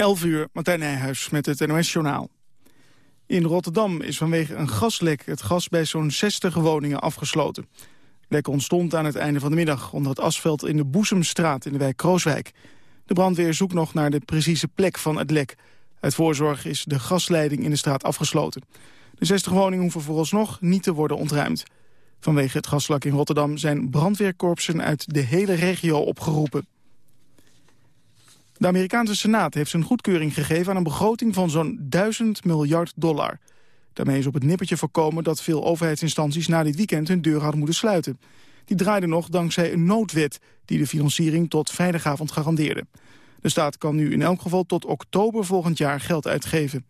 11 uur, Martijn Nijhuis met het NOS-journaal. In Rotterdam is vanwege een gaslek het gas bij zo'n 60 woningen afgesloten. Lek ontstond aan het einde van de middag onder het asfalt in de Boezemstraat in de wijk Krooswijk. De brandweer zoekt nog naar de precieze plek van het lek. Uit voorzorg is de gasleiding in de straat afgesloten. De 60 woningen hoeven vooralsnog niet te worden ontruimd. Vanwege het gaslek in Rotterdam zijn brandweerkorpsen uit de hele regio opgeroepen. De Amerikaanse Senaat heeft zijn goedkeuring gegeven aan een begroting van zo'n 1000 miljard dollar. Daarmee is op het nippertje voorkomen dat veel overheidsinstanties na dit weekend hun deur hadden moeten sluiten. Die draaide nog dankzij een noodwet die de financiering tot vrijdagavond garandeerde. De staat kan nu in elk geval tot oktober volgend jaar geld uitgeven.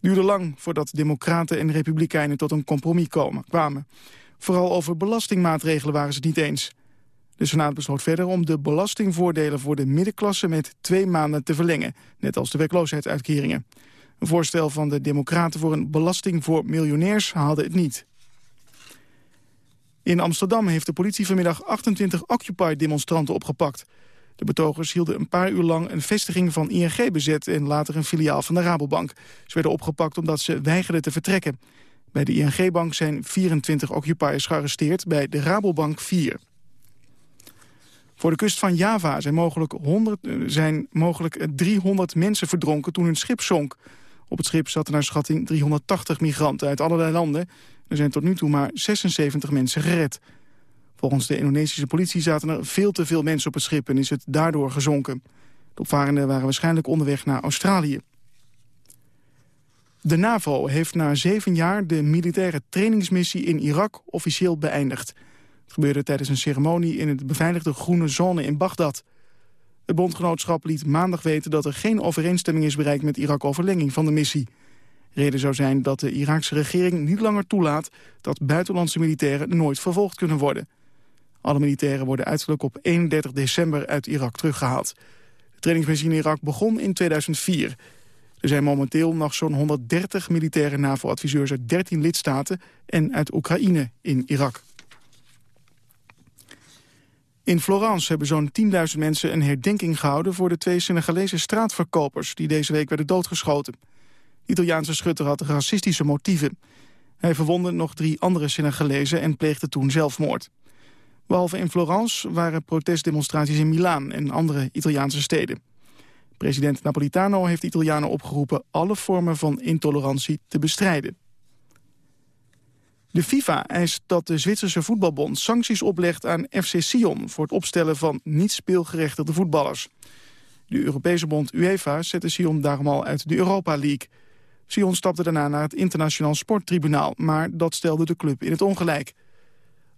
Duurde lang voordat democraten en republikeinen tot een compromis komen, kwamen. Vooral over belastingmaatregelen waren ze het niet eens. De Senaat besloot verder om de belastingvoordelen voor de middenklasse met twee maanden te verlengen, net als de werkloosheidsuitkeringen. Een voorstel van de Democraten voor een belasting voor miljonairs haalde het niet. In Amsterdam heeft de politie vanmiddag 28 Occupy-demonstranten opgepakt. De betogers hielden een paar uur lang een vestiging van ING bezet... en later een filiaal van de Rabobank. Ze werden opgepakt omdat ze weigerden te vertrekken. Bij de ING-bank zijn 24 occupiers gearresteerd, bij de Rabobank 4. Voor de kust van Java zijn mogelijk, 100, eh, zijn mogelijk 300 mensen verdronken toen hun schip zonk. Op het schip zaten naar schatting 380 migranten uit allerlei landen. Er zijn tot nu toe maar 76 mensen gered. Volgens de Indonesische politie zaten er veel te veel mensen op het schip... en is het daardoor gezonken. De opvarenden waren waarschijnlijk onderweg naar Australië. De NAVO heeft na zeven jaar de militaire trainingsmissie in Irak officieel beëindigd. Het gebeurde tijdens een ceremonie in het beveiligde groene zone in Bagdad. Het bondgenootschap liet maandag weten dat er geen overeenstemming is bereikt met Irak over verlenging van de missie. Reden zou zijn dat de Iraakse regering niet langer toelaat dat buitenlandse militairen nooit vervolgd kunnen worden. Alle militairen worden uiterlijk op 31 december uit Irak teruggehaald. De trainingsmissie in Irak begon in 2004. Er zijn momenteel nog zo'n 130 militaire NAVO-adviseurs uit 13 lidstaten en uit Oekraïne in Irak. In Florence hebben zo'n 10.000 mensen een herdenking gehouden... voor de twee Senegalese straatverkopers die deze week werden doodgeschoten. De Italiaanse schutter had racistische motieven. Hij verwondde nog drie andere Senegalezen en pleegde toen zelfmoord. Behalve in Florence waren protestdemonstraties in Milaan en andere Italiaanse steden. President Napolitano heeft de Italianen opgeroepen alle vormen van intolerantie te bestrijden. De FIFA eist dat de Zwitserse voetbalbond sancties oplegt aan FC Sion... voor het opstellen van niet speelgerechtigde voetballers. De Europese bond UEFA zette Sion daarom al uit de Europa League. Sion stapte daarna naar het internationaal sporttribunaal... maar dat stelde de club in het ongelijk.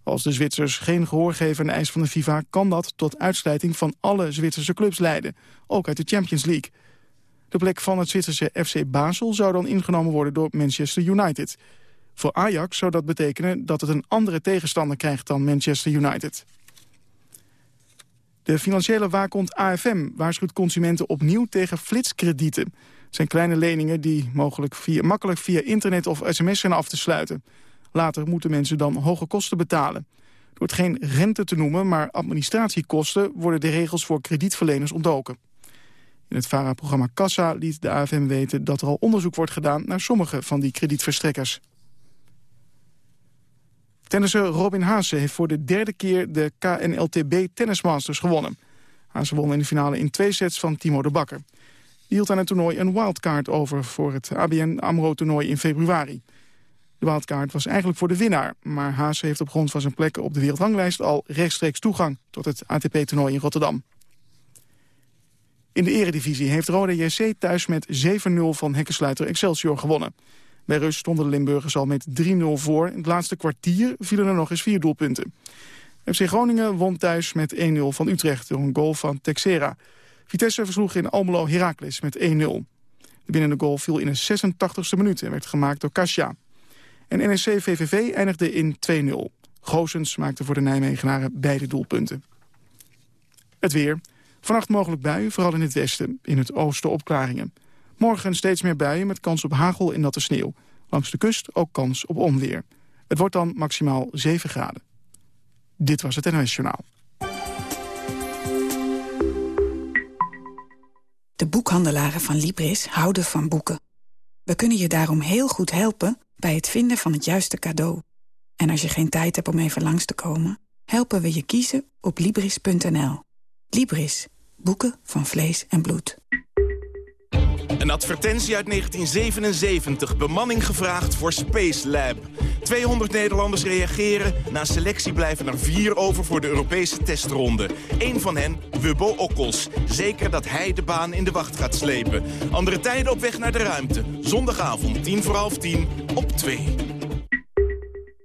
Als de Zwitsers geen gehoor geven aan de eis van de FIFA... kan dat tot uitsluiting van alle Zwitserse clubs leiden, ook uit de Champions League. De plek van het Zwitserse FC Basel zou dan ingenomen worden door Manchester United... Voor Ajax zou dat betekenen dat het een andere tegenstander krijgt dan Manchester United. De financiële waakhond AFM waarschuwt consumenten opnieuw tegen flitskredieten. Het zijn kleine leningen die mogelijk via, makkelijk via internet of sms zijn af te sluiten. Later moeten mensen dan hoge kosten betalen. Door het geen rente te noemen, maar administratiekosten... worden de regels voor kredietverleners ontdoken. In het VARA-programma Kassa liet de AFM weten dat er al onderzoek wordt gedaan... naar sommige van die kredietverstrekkers. Tennisser Robin Haase heeft voor de derde keer de KNLTB Tennismasters gewonnen. Haase won in de finale in twee sets van Timo de Bakker. Die hield aan het toernooi een wildcard over voor het ABN AMRO-toernooi in februari. De wildcard was eigenlijk voor de winnaar, maar Haase heeft op grond van zijn plekken op de wereldranglijst al rechtstreeks toegang tot het ATP-toernooi in Rotterdam. In de eredivisie heeft Rode JC thuis met 7-0 van hekkensluiter Excelsior gewonnen. Bij rust stonden de Limburgers al met 3-0 voor. In het laatste kwartier vielen er nog eens vier doelpunten. FC Groningen won thuis met 1-0 van Utrecht door een goal van Texera. Vitesse versloeg in Almelo Heracles met 1-0. De binnende goal viel in de 86e minuut en werd gemaakt door Kasia. En NEC-VVV eindigde in 2-0. Goosens maakte voor de Nijmegenaren beide doelpunten. Het weer. Vannacht mogelijk buien, vooral in het westen. In het oosten opklaringen. Morgen steeds meer buien met kans op hagel en natte sneeuw. Langs de kust ook kans op onweer. Het wordt dan maximaal 7 graden. Dit was het NOS Journaal. De boekhandelaren van Libris houden van boeken. We kunnen je daarom heel goed helpen bij het vinden van het juiste cadeau. En als je geen tijd hebt om even langs te komen... helpen we je kiezen op Libris.nl. Libris. Boeken van vlees en bloed. Een advertentie uit 1977. Bemanning gevraagd voor Space Lab. 200 Nederlanders reageren. Na selectie blijven er vier over voor de Europese testronde. Eén van hen, Wubbo Okkels. Zeker dat hij de baan in de wacht gaat slepen. Andere tijden op weg naar de ruimte. Zondagavond, tien voor half tien, op 2.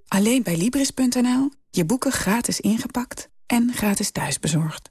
Alleen bij Libris.nl. Je boeken gratis ingepakt en gratis thuisbezorgd.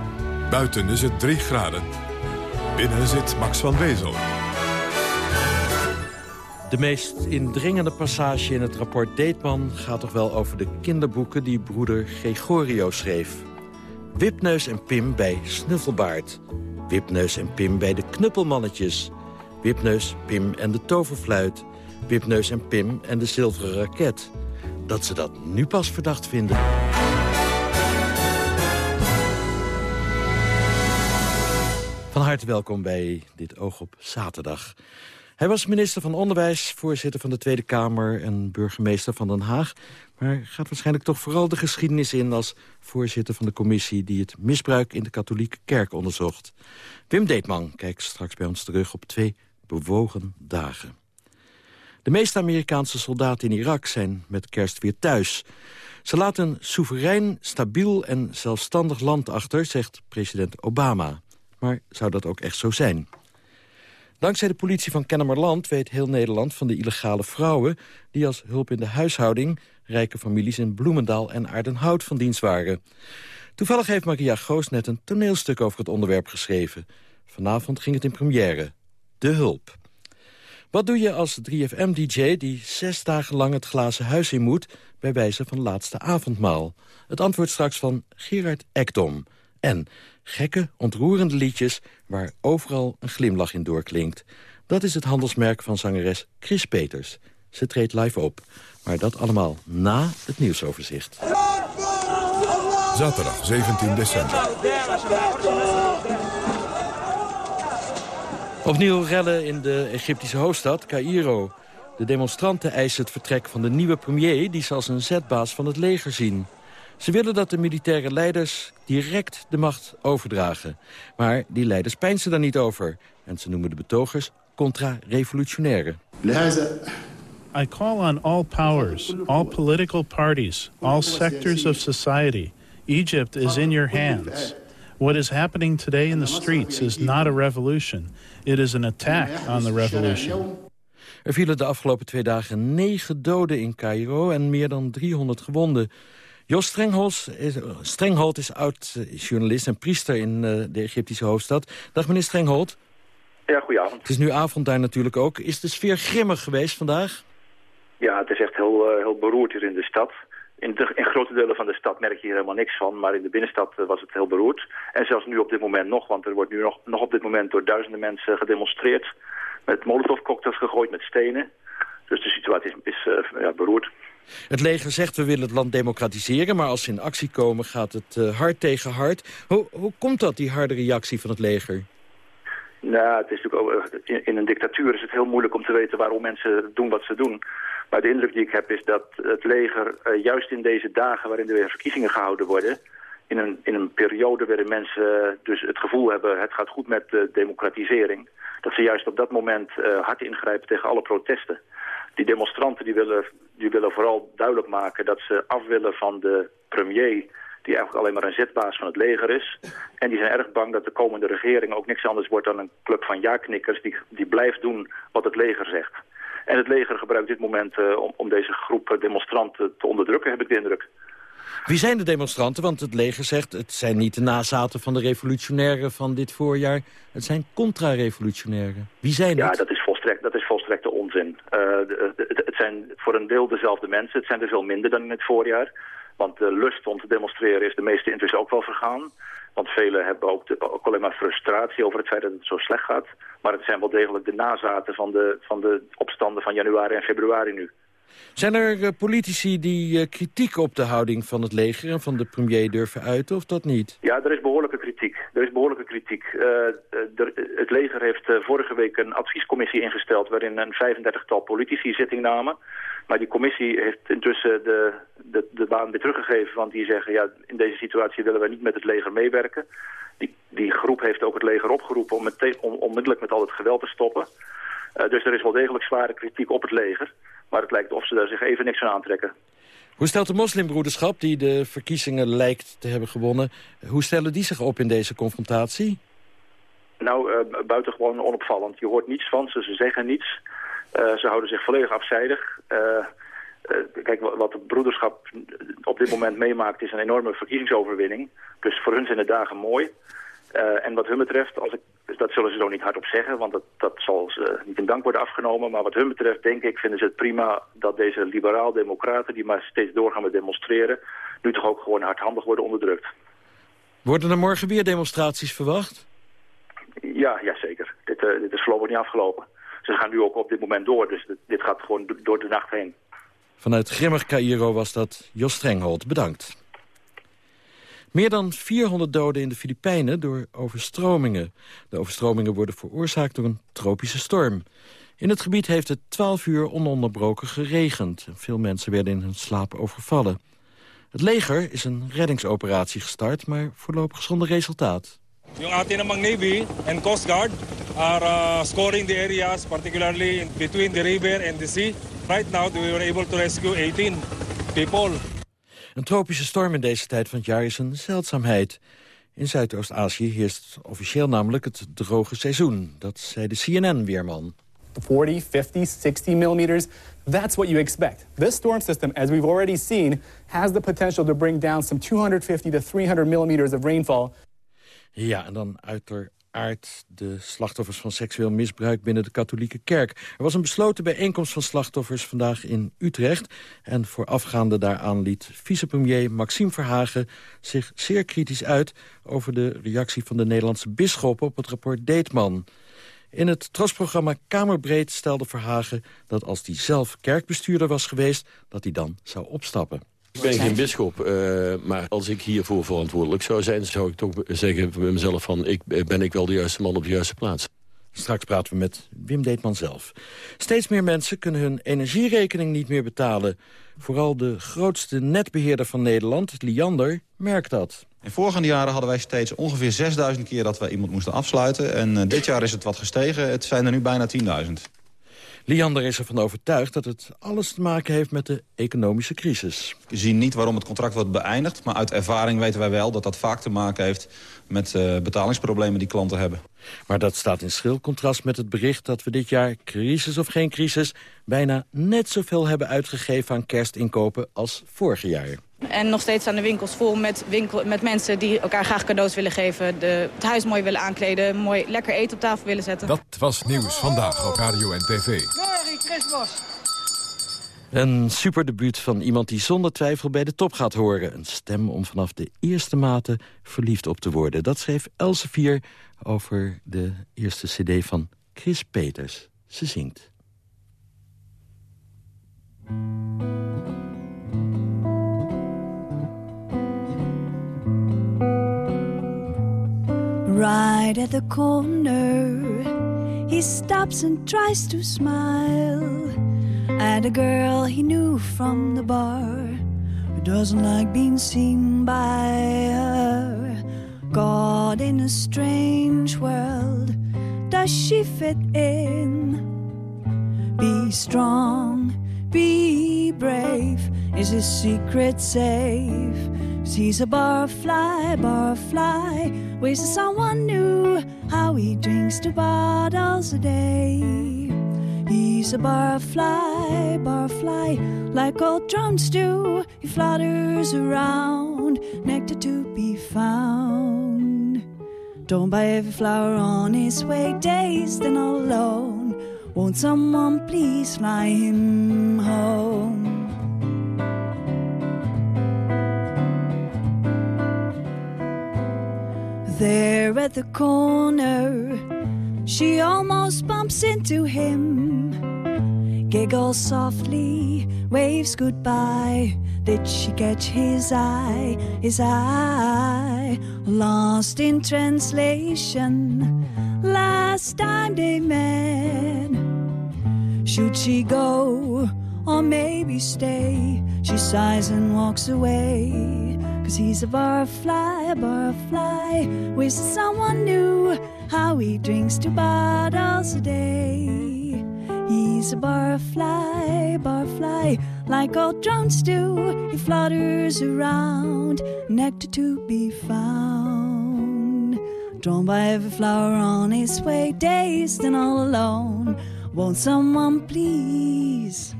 Buiten is het 3 graden. Binnen zit Max van Wezel. De meest indringende passage in het rapport Deetman gaat toch wel over de kinderboeken die broeder Gregorio schreef. Wipneus en Pim bij Snuffelbaard. Wipneus en Pim bij de Knuppelmannetjes. Wipneus, Pim en de Toverfluit. Wipneus en Pim en de Zilveren Raket. Dat ze dat nu pas verdacht vinden. Van harte welkom bij dit Oog op Zaterdag. Hij was minister van Onderwijs, voorzitter van de Tweede Kamer... en burgemeester van Den Haag. Maar gaat waarschijnlijk toch vooral de geschiedenis in... als voorzitter van de commissie die het misbruik in de katholieke kerk onderzocht. Wim Deetman kijkt straks bij ons terug op twee bewogen dagen. De meeste Amerikaanse soldaten in Irak zijn met kerst weer thuis. Ze laten een soeverein, stabiel en zelfstandig land achter, zegt president Obama. Maar zou dat ook echt zo zijn? Dankzij de politie van Kennemerland weet heel Nederland van de illegale vrouwen... die als hulp in de huishouding rijke families in Bloemendaal en Aardenhout van dienst waren. Toevallig heeft Maria Goos net een toneelstuk over het onderwerp geschreven. Vanavond ging het in première. De hulp. Wat doe je als 3FM-dj die zes dagen lang het glazen huis in moet... bij wijze van laatste avondmaal? Het antwoord straks van Gerard Ekdom. En gekke, ontroerende liedjes waar overal een glimlach in doorklinkt. Dat is het handelsmerk van zangeres Chris Peters. Ze treedt live op. Maar dat allemaal na het nieuwsoverzicht. Zaterdag 17 december. Opnieuw rellen in de Egyptische hoofdstad, Cairo. De demonstranten eisen het vertrek van de nieuwe premier... die ze als een zetbaas van het leger zien. Ze willen dat de militaire leiders direct de macht overdragen. Maar die leiders pijnsen daar niet over. En ze noemen de betogers contra-revolutionaire. I call on all powers, all political parties, all sectors of society. Egypt is in your hands. What is happening today in the streets is not a revolution. It is an attack on the revolution. Er vielen de afgelopen twee dagen negen doden in Cairo en meer dan 300 gewonden. Jos Strengholz is, Strenghold is oud-journalist en priester in uh, de Egyptische hoofdstad. Dag meneer Strenghold. Ja, goedenavond. Het is nu avond daar natuurlijk ook. Is de sfeer grimmig geweest vandaag? Ja, het is echt heel, uh, heel beroerd hier in de stad. In, de, in, grote delen van de stad merk je hier helemaal niks van, maar in de binnenstad was het heel beroerd. En zelfs nu op dit moment nog, want er wordt nu nog, nog op dit moment door duizenden mensen gedemonstreerd. Met molotovcocktails gegooid met stenen. Dus de situatie is, is uh, ja, beroerd. Het leger zegt we willen het land democratiseren, maar als ze in actie komen gaat het uh, hard tegen hard. Hoe, hoe komt dat, die harde reactie van het leger? Nou, het is natuurlijk ook, in, in, een dictatuur is het heel moeilijk om te weten waarom mensen doen wat ze doen. Maar de indruk die ik heb is dat het leger juist in deze dagen waarin er weer verkiezingen gehouden worden in een, in een periode waarin mensen dus het gevoel hebben... het gaat goed met de democratisering... dat ze juist op dat moment hard ingrijpen tegen alle protesten. Die demonstranten die willen, die willen vooral duidelijk maken... dat ze af willen van de premier... die eigenlijk alleen maar een zetbaas van het leger is. En die zijn erg bang dat de komende regering ook niks anders wordt... dan een club van ja-knikkers die, die blijft doen wat het leger zegt. En het leger gebruikt dit moment uh, om, om deze groep demonstranten te onderdrukken, heb ik de indruk. Wie zijn de demonstranten? Want het leger zegt, het zijn niet de nazaten van de revolutionairen van dit voorjaar. Het zijn contra-revolutionairen. Wie zijn ja, het? Ja, dat is volstrekt, dat is volstrekte onzin. Uh, de, de, het zijn voor een deel dezelfde mensen. Het zijn er veel minder dan in het voorjaar. Want de lust om te demonstreren is de meeste intussen ook wel vergaan. Want velen hebben ook, de, ook alleen maar frustratie over het feit dat het zo slecht gaat. Maar het zijn wel degelijk de nazaten van de, van de opstanden van januari en februari nu. Zijn er eh, politici die uh, kritiek op de houding van het leger en van de premier durven uiten, of dat niet? Ja, er is behoorlijke kritiek. Er is behoorlijke kritiek. De, het leger heeft vorige week een adviescommissie ingesteld waarin een 35-tal politici zitting namen. Maar die commissie heeft intussen de, de, de baan weer teruggegeven, want die zeggen, ja, in deze situatie willen wij niet met het leger meewerken. Die, die groep heeft ook het leger opgeroepen om, meteen, om onmiddellijk met al het geweld te stoppen. dus er is wel degelijk zware kritiek op het leger. Maar het lijkt of ze daar zich even niks aan aantrekken. Hoe stelt de moslimbroederschap, die de verkiezingen lijkt te hebben gewonnen... hoe stellen die zich op in deze confrontatie? Nou, uh, buitengewoon onopvallend. Je hoort niets van ze, ze zeggen niets. Uh, ze houden zich volledig afzijdig. Uh, kijk, wat de broederschap op dit moment meemaakt is een enorme verkiezingsoverwinning. Dus voor hun zijn de dagen mooi. Uh, en wat hun betreft, als ik, dat zullen ze zo niet hardop zeggen, want dat, dat zal ze niet in dank worden afgenomen. Maar wat hun betreft, denk ik, vinden ze het prima dat deze liberaal-democraten, die maar steeds doorgaan met demonstreren, nu toch ook gewoon hardhandig worden onderdrukt. Worden er morgen weer demonstraties verwacht? Ja, ja zeker. Dit, uh, dit is voorlopig niet afgelopen. Ze gaan nu ook op dit moment door, dus dit, dit gaat gewoon door de nacht heen. Vanuit Grimmig Cairo was dat Jos Strenghold. Bedankt. Meer dan 400 doden in de Filipijnen door overstromingen. De overstromingen worden veroorzaakt door een tropische storm. In het gebied heeft het 12 uur ononderbroken geregend. Veel mensen werden in hun slaap overvallen. Het leger is een reddingsoperatie gestart, maar voorlopig zonder resultaat. Ating namang Navy and Coast Guard are uh, scoring the areas, particularly between the river and the sea. Right now, we were able to rescue 18 people. Een tropische storm in deze tijd van het jaar is een zeldzaamheid. In Zuidoost-Azië heerst officieel namelijk het droge seizoen. Dat zei de CNN-weerman. 40, 50, 60 millimeters. That's what you expect. This storm system, as we've already seen, has the potential to bring down some 250 to 300 millimeters of rainfall. Ja, en dan uiteraard de slachtoffers van seksueel misbruik binnen de katholieke kerk. Er was een besloten bijeenkomst van slachtoffers vandaag in Utrecht. En voorafgaande daaraan liet vicepremier Maxime Verhagen zich zeer kritisch uit... over de reactie van de Nederlandse bisschop op het rapport Deetman. In het trosprogramma Kamerbreed stelde Verhagen dat als hij zelf kerkbestuurder was geweest... dat hij dan zou opstappen. Ik ben geen bischop, uh, maar als ik hiervoor verantwoordelijk zou zijn... zou ik toch zeggen bij mezelf van... Ik, ben ik wel de juiste man op de juiste plaats. Straks praten we met Wim Deetman zelf. Steeds meer mensen kunnen hun energierekening niet meer betalen. Vooral de grootste netbeheerder van Nederland, Liander, merkt dat. In voorgaande jaren hadden wij steeds ongeveer 6000 keer dat wij iemand moesten afsluiten. En uh, dit jaar is het wat gestegen. Het zijn er nu bijna 10.000. Liander is ervan overtuigd dat het alles te maken heeft met de economische crisis. We zien niet waarom het contract wordt beëindigd... maar uit ervaring weten wij wel dat dat vaak te maken heeft... met uh, betalingsproblemen die klanten hebben. Maar dat staat in schril contrast met het bericht dat we dit jaar... crisis of geen crisis, bijna net zoveel hebben uitgegeven aan kerstinkopen als vorig jaar. En nog steeds staan de winkels vol met, winkel, met mensen die elkaar graag cadeaus willen geven. De, het huis mooi willen aankleden, mooi lekker eten op tafel willen zetten. Dat was Nieuws Vandaag op Radio en TV. Merry Christmas! Een superdebuut van iemand die zonder twijfel bij de top gaat horen. Een stem om vanaf de eerste mate verliefd op te worden. Dat schreef Elsevier over de eerste cd van Chris Peters. Ze zingt. Right at the corner, he stops and tries to smile. and a girl he knew from the bar who doesn't like being seen by her. God in a strange world, does she fit in? Be strong, be brave. Is his secret safe? He's a barfly, barfly. To someone new how he drinks two bottles a day. He's a barfly, barfly, like old drones do. He flutters around, nectar to be found. Don't buy every flower on his way, dazed and alone. Won't someone please fly him home? There at the corner, she almost bumps into him. Giggles softly, waves goodbye. Did she catch his eye? His eye, lost in translation. Last time they met, should she go or maybe stay? She sighs and walks away. Cause he's a barfly, a barfly. Wish someone knew how he drinks two bottles a day. He's a barfly, barfly, like all drones do. He flutters around, nectar to be found. Drawn by every flower on his way, dazed and all alone. Won't someone please?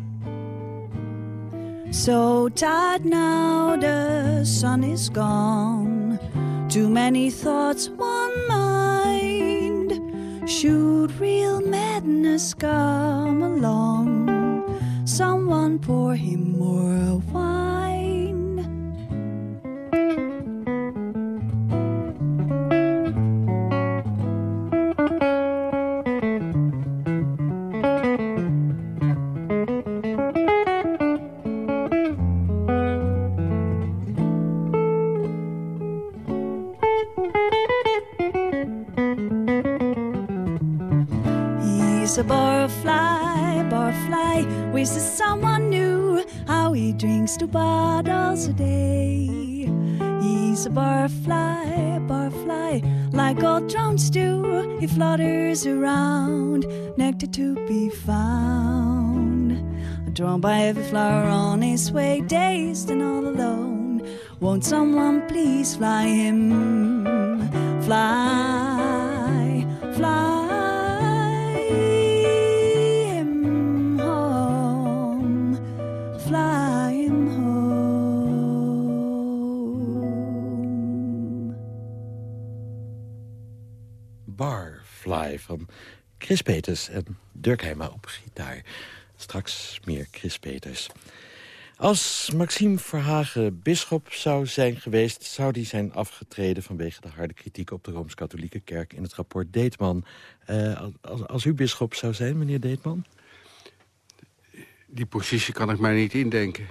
So tired now, the sun is gone. Too many thoughts, one mind. Should real madness come along, someone pour him more wine. Drawn by every flower on his way, dazed and all alone. Won't someone please fly him? Fly, fly him home. Fly him home. Barfly van Chris Peters en Dirk Heijma op gitaar. Straks meer Chris Peters. Als Maxime Verhagen bisschop zou zijn geweest... zou die zijn afgetreden vanwege de harde kritiek... op de Rooms-Katholieke Kerk in het rapport Deetman. Eh, als, als u bisschop zou zijn, meneer Deetman? Die positie kan ik mij niet indenken.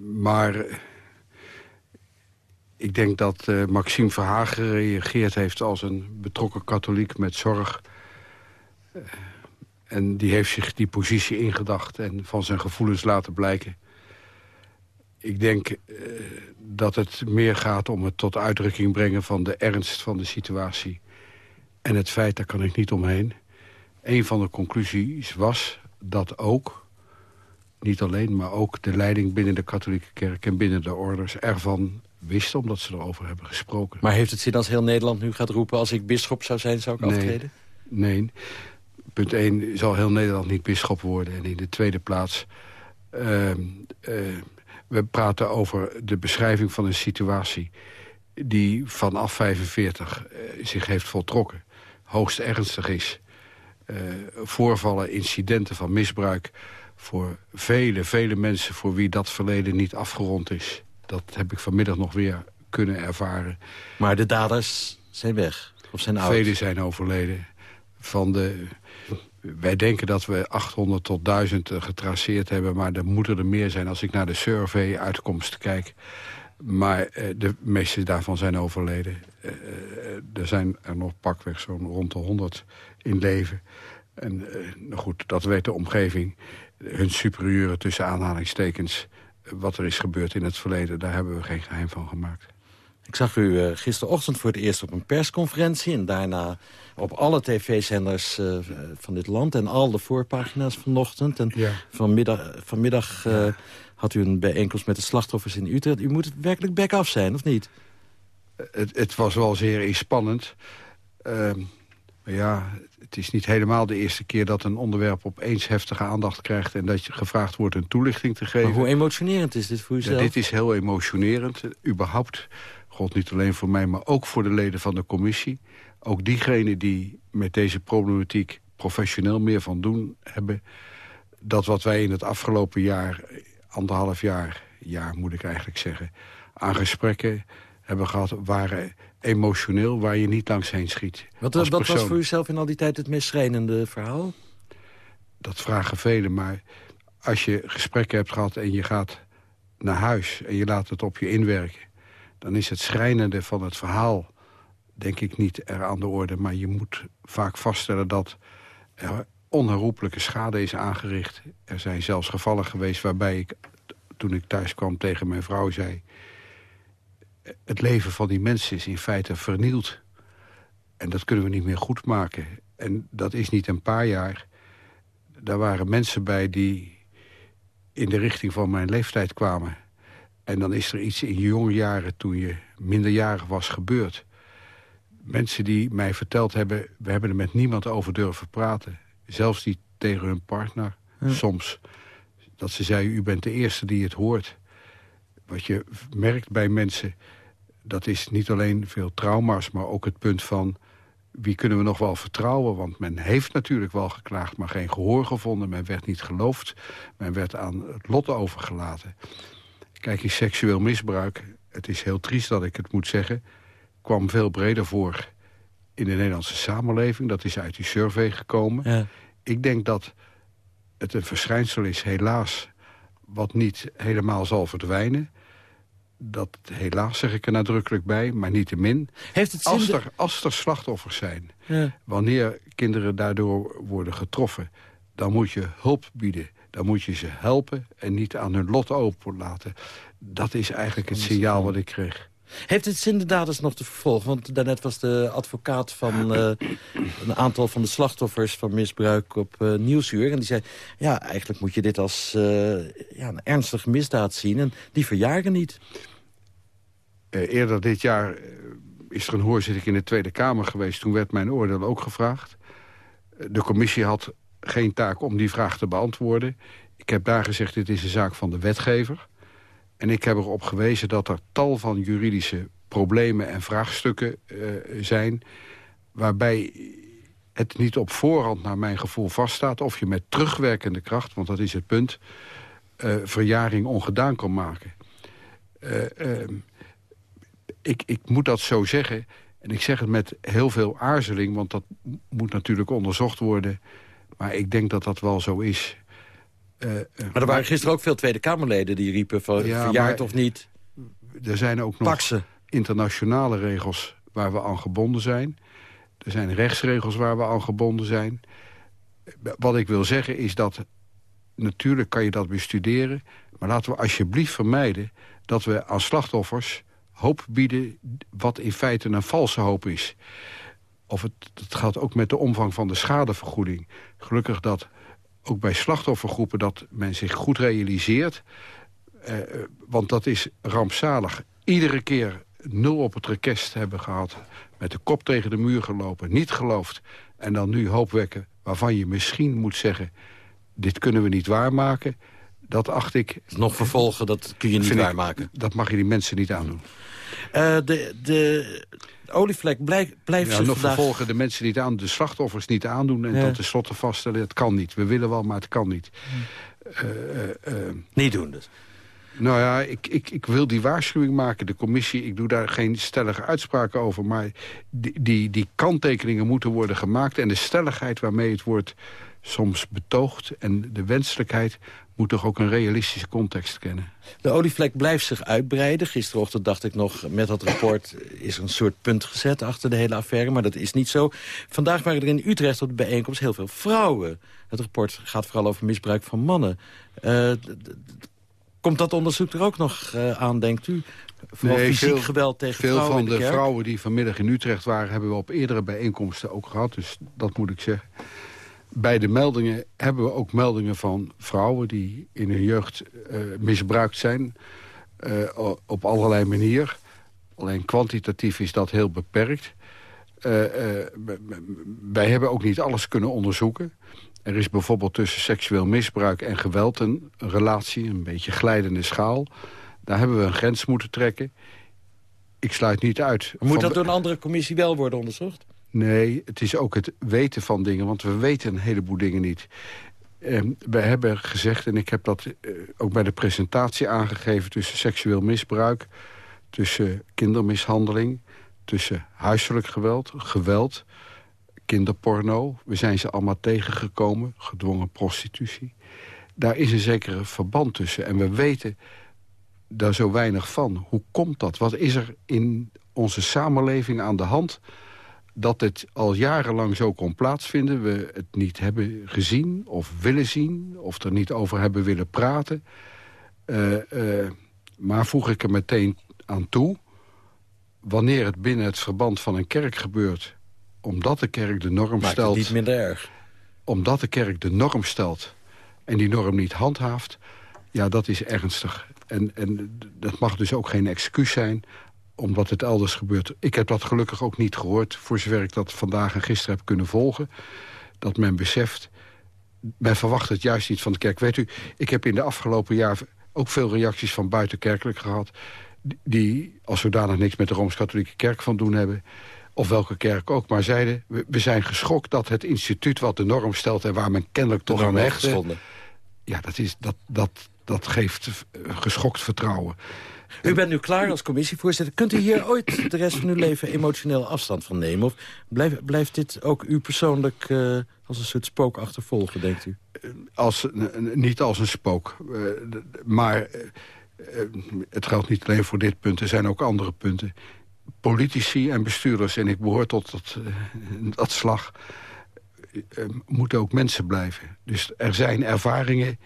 Maar eh, ik denk dat eh, Maxime Verhagen gereageerd heeft als een betrokken katholiek met zorg. En die heeft zich die positie ingedacht en van zijn gevoelens laten blijken. Ik denk eh, dat het meer gaat om het tot uitdrukking brengen van de ernst van de situatie. En het feit, daar kan ik niet omheen. Een van de conclusies was dat ook, niet alleen... maar ook de leiding binnen de katholieke kerk en binnen de orders ervan wist... omdat ze erover hebben gesproken. Maar heeft het zin als heel Nederland nu gaat roepen... als ik bisschop zou zijn, zou ik Nee. aftreden? Nee. Punt 1 zal heel Nederland niet bisschop worden. En in de tweede plaats... ehm, eh, we praten over de beschrijving van een situatie... die vanaf 45 eh, zich heeft voltrokken. Hoogst ernstig is. Eh, voorvallen, incidenten van misbruik... voor vele, vele mensen voor wie dat verleden niet afgerond is. Dat heb ik vanmiddag nog weer kunnen ervaren. Maar de daders zijn weg, of zijn oud. Velen zijn overleden. Van de, wij denken dat we 800 tot 1000 getraceerd hebben... maar er moeten er meer zijn als ik naar de survey-uitkomst kijk. Maar eh, de meeste daarvan zijn overleden. Eh, eh, er zijn er nog pakweg zo'n rond de 100 in leven. En nou goed, dat weet de omgeving. Hun superieuren tussen aanhalingstekens. Wat er is gebeurd in het verleden, daar hebben we geen geheim van gemaakt. Ik zag u uh, gisterochtend voor het eerst op een persconferentie... en daarna op alle tv-zenders uh, van dit land... en al de voorpagina's vanochtend. En ja. vanmiddag, vanmiddag uh, had u een bijeenkomst met de slachtoffers in Utrecht. U moet werkelijk back af zijn, of niet? Het, het was wel zeer inspannend. Ehm, ja, het is niet helemaal de eerste keer dat een onderwerp opeens heftige aandacht krijgt... en dat je gevraagd wordt een toelichting te geven. Maar hoe emotionerend is dit voor uzelf? Ja, dit is heel emotionerend. Überhaupt, god niet alleen voor mij, maar ook voor de leden van de commissie. Ook diegenen die met deze problematiek professioneel meer van doen hebben... dat wat wij in het afgelopen jaar, anderhalf jaar, jaar moet ik eigenlijk zeggen... aan gesprekken hebben gehad, waren emotioneel waar je niet langs heen schiet. Wat, wat was voor uzelf in al die tijd het meest schrijnende verhaal? Dat vragen velen, maar als je gesprekken hebt gehad en je gaat naar huis... en je laat het op je inwerken... dan is het schrijnende van het verhaal, denk ik, niet er aan de orde. Maar je moet vaak vaststellen dat er onherroepelijke schade is aangericht. Er zijn zelfs gevallen geweest waarbij ik, toen ik thuis kwam, tegen mijn vrouw zei het leven van die mensen is in feite vernield. En dat kunnen we niet meer goed maken. En dat is niet een paar jaar. Daar waren mensen bij die in de richting van mijn leeftijd kwamen. En dan is er iets in je jonge jaren, toen je minderjarig was, gebeurd. Mensen die mij verteld hebben... we hebben er met niemand over durven praten. Zelfs niet tegen hun partner, soms. Dat ze zeiden, u bent de eerste die het hoort. Wat je merkt bij mensen dat is niet alleen veel trauma's, maar ook het punt van... wie kunnen we nog wel vertrouwen? Want men heeft natuurlijk wel geklaagd, maar geen gehoor gevonden. Men werd niet geloofd. Men werd aan het lot overgelaten. Kijk, in seksueel misbruik, het is heel triest dat ik het moet zeggen... kwam veel breder voor in de Nederlandse samenleving. Dat is uit die survey gekomen. Ja. Ik denk dat het een verschijnsel is, helaas... wat niet helemaal zal verdwijnen dat helaas zeg ik er nadrukkelijk bij, maar niet te min. Heeft het als, er, als er slachtoffers zijn, ja. wanneer kinderen daardoor worden getroffen... dan moet je hulp bieden, dan moet je ze helpen en niet aan hun lot openlaten. Dat is eigenlijk het signaal wat ik kreeg. Heeft het zin de daders nog te vervolgen? Want daarnet was de advocaat van uh, een aantal van de slachtoffers van misbruik op uh, Nieuwsuur. En die zei, ja, eigenlijk moet je dit als uh, ja, een ernstige misdaad zien. En die verjagen niet. eerder dit jaar is er een hoorzitting in de Tweede Kamer geweest. Toen werd mijn oordeel ook gevraagd. De commissie had geen taak om die vraag te beantwoorden. Ik heb daar gezegd, dit is een zaak van de wetgever. En ik heb erop gewezen dat er tal van juridische problemen en vraagstukken uh, zijn... waarbij het niet op voorhand naar mijn gevoel vaststaat... of je met terugwerkende kracht, want dat is het punt... Uh, verjaring ongedaan kan maken. Uh, ik, ik moet dat zo zeggen. En ik zeg het met heel veel aarzeling, want dat moet natuurlijk onderzocht worden. Maar ik denk dat dat wel zo is. Uh, uh, maar er waren gisteren ook veel Tweede Kamerleden die riepen van ja, verjaard of niet. Er zijn ook nog Paksen. internationale regels waar we aan gebonden zijn. Er zijn rechtsregels waar we aan gebonden zijn. Wat ik wil zeggen is dat... natuurlijk kan je dat bestuderen... maar laten we alsjeblieft vermijden dat we aan slachtoffers hoop bieden... wat in feite een valse hoop is. Of het, het gaat ook met de omvang van de schadevergoeding. Gelukkig dat ook bij slachtoffergroepen dat men zich goed realiseert. Eh, want dat is rampzalig. Iedere keer nul op het rekest hebben gehad. Met de kop tegen de muur gelopen, niet geloofd. En dan nu hoop wekken waarvan je misschien moet zeggen... dit kunnen we niet waarmaken. Dat acht ik... Nog vervolgen, dat kun je niet waarmaken. dat mag je die mensen niet aandoen. Uh, de, de olievlek blijft, blijft ja, nog vandaag... vervolgen de mensen niet aan, de slachtoffers niet aandoen... en ja. dan tenslotte vaststellen, het kan niet. We willen wel, maar het kan niet. Uh, uh, niet doen dus. Nou ja, ik, ik, ik wil die waarschuwing maken. De commissie, ik doe daar geen stellige uitspraken over... maar die, die, die kanttekeningen moeten worden gemaakt... en de stelligheid waarmee het wordt soms betoogd... en de wenselijkheid moet toch ook een realistische context kennen. De olievlek blijft zich uitbreiden. Gisterochtend dacht ik nog, met dat rapport is er een soort punt gezet achter de hele affaire. Maar dat is niet zo. Vandaag waren er in Utrecht op de bijeenkomst heel veel vrouwen. Het rapport gaat vooral over misbruik van mannen. Uh, komt dat onderzoek er ook nog uh, aan, denkt u? Vooral nee, fysiek veel, geweld tegen veel vrouwen van de, de vrouwen die vanmiddag in Utrecht waren... hebben we op eerdere bijeenkomsten ook gehad. Dus dat moet ik zeggen bij de meldingen hebben we ook meldingen van vrouwen... die in hun jeugd uh, misbruikt zijn uh, op allerlei manieren. Alleen kwantitatief is dat heel beperkt. Uh, wij hebben ook niet alles kunnen onderzoeken. Er is bijvoorbeeld tussen seksueel misbruik en geweld een relatie... een beetje glijdende schaal. Daar hebben we een grens moeten trekken. Ik sluit niet uit. Moet dat door een andere commissie wel worden onderzocht? Nee, het is ook het weten van dingen, want we weten een heleboel dingen niet. Ehm, we hebben gezegd, en ik heb dat eh, ook bij de presentatie aangegeven... tussen seksueel misbruik, tussen kindermishandeling... tussen huiselijk geweld, geweld, kinderporno. We zijn ze allemaal tegengekomen, gedwongen prostitutie. Daar is een zekere verband tussen. En we weten daar zo weinig van. Hoe komt dat? Wat is er in onze samenleving aan de hand dat het al jarenlang zo kon plaatsvinden. We het niet hebben gezien of willen zien. Of er niet over hebben willen praten. Uh, uh, maar voeg ik er meteen aan toe. Wanneer het binnen het verband van een kerk gebeurt... omdat de kerk de norm Maakt stelt... Het niet minder erg. Omdat de kerk de norm stelt en die norm niet handhaaft... ja, dat is ernstig. En, en dat mag dus ook geen excuus zijn omdat het elders gebeurt. Ik heb dat gelukkig ook niet gehoord... voor zover ik dat vandaag en gisteren heb kunnen volgen. Dat men beseft... men verwacht het juist niet van de kerk. Weet u, ik heb in de afgelopen jaar ook veel reacties van buitenkerkelijk gehad... die als zodanig niks met de Rooms-Katholieke Kerk van doen hebben... of welke kerk ook, maar zeiden... we, zijn geschokt dat het instituut wat de norm stelt... en waar men kennelijk toch aan hecht... Ja, dat, is, dat, dat, dat geeft geschokt vertrouwen. U bent nu klaar als commissievoorzitter. Kunt u hier ooit de rest van uw leven emotioneel afstand van nemen? Of blijft, blijft dit ook u persoonlijk uh, als een soort spook achtervolgen, denkt u? Als, niet als een spook. Uh, maar uh, het geldt niet alleen voor dit punt. Er zijn ook andere punten. Politici en bestuurders, en ik behoor tot dat, dat slag... moeten ook mensen blijven. Dus er zijn ervaringen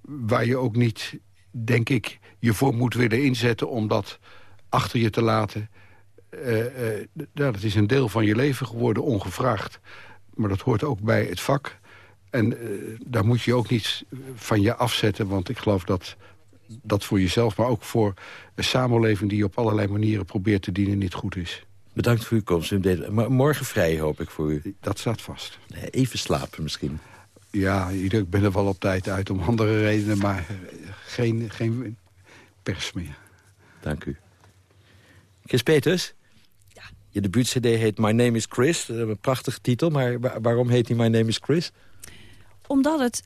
waar je ook niet, denk ik je voor moet willen inzetten om dat achter je te laten. Uh, uh, dat is een deel van je leven geworden, ongevraagd. Maar dat hoort ook bij het vak. En daar moet je ook niet van je afzetten. Want ik geloof dat dat voor jezelf, maar ook voor een samenleving... die op allerlei manieren probeert te dienen, niet goed is. Bedankt voor uw komst. Morgen vrij, hoop ik voor u. Dat staat vast. Even slapen misschien. Ja, ik ben er wel op tijd uit om andere redenen, maar geen, geen pers meer. Dank u. Chris Peters? Ja. Je debuut-cd heet My Name is Chris. Een prachtige titel, maar waarom heet die My Name is Chris? Omdat het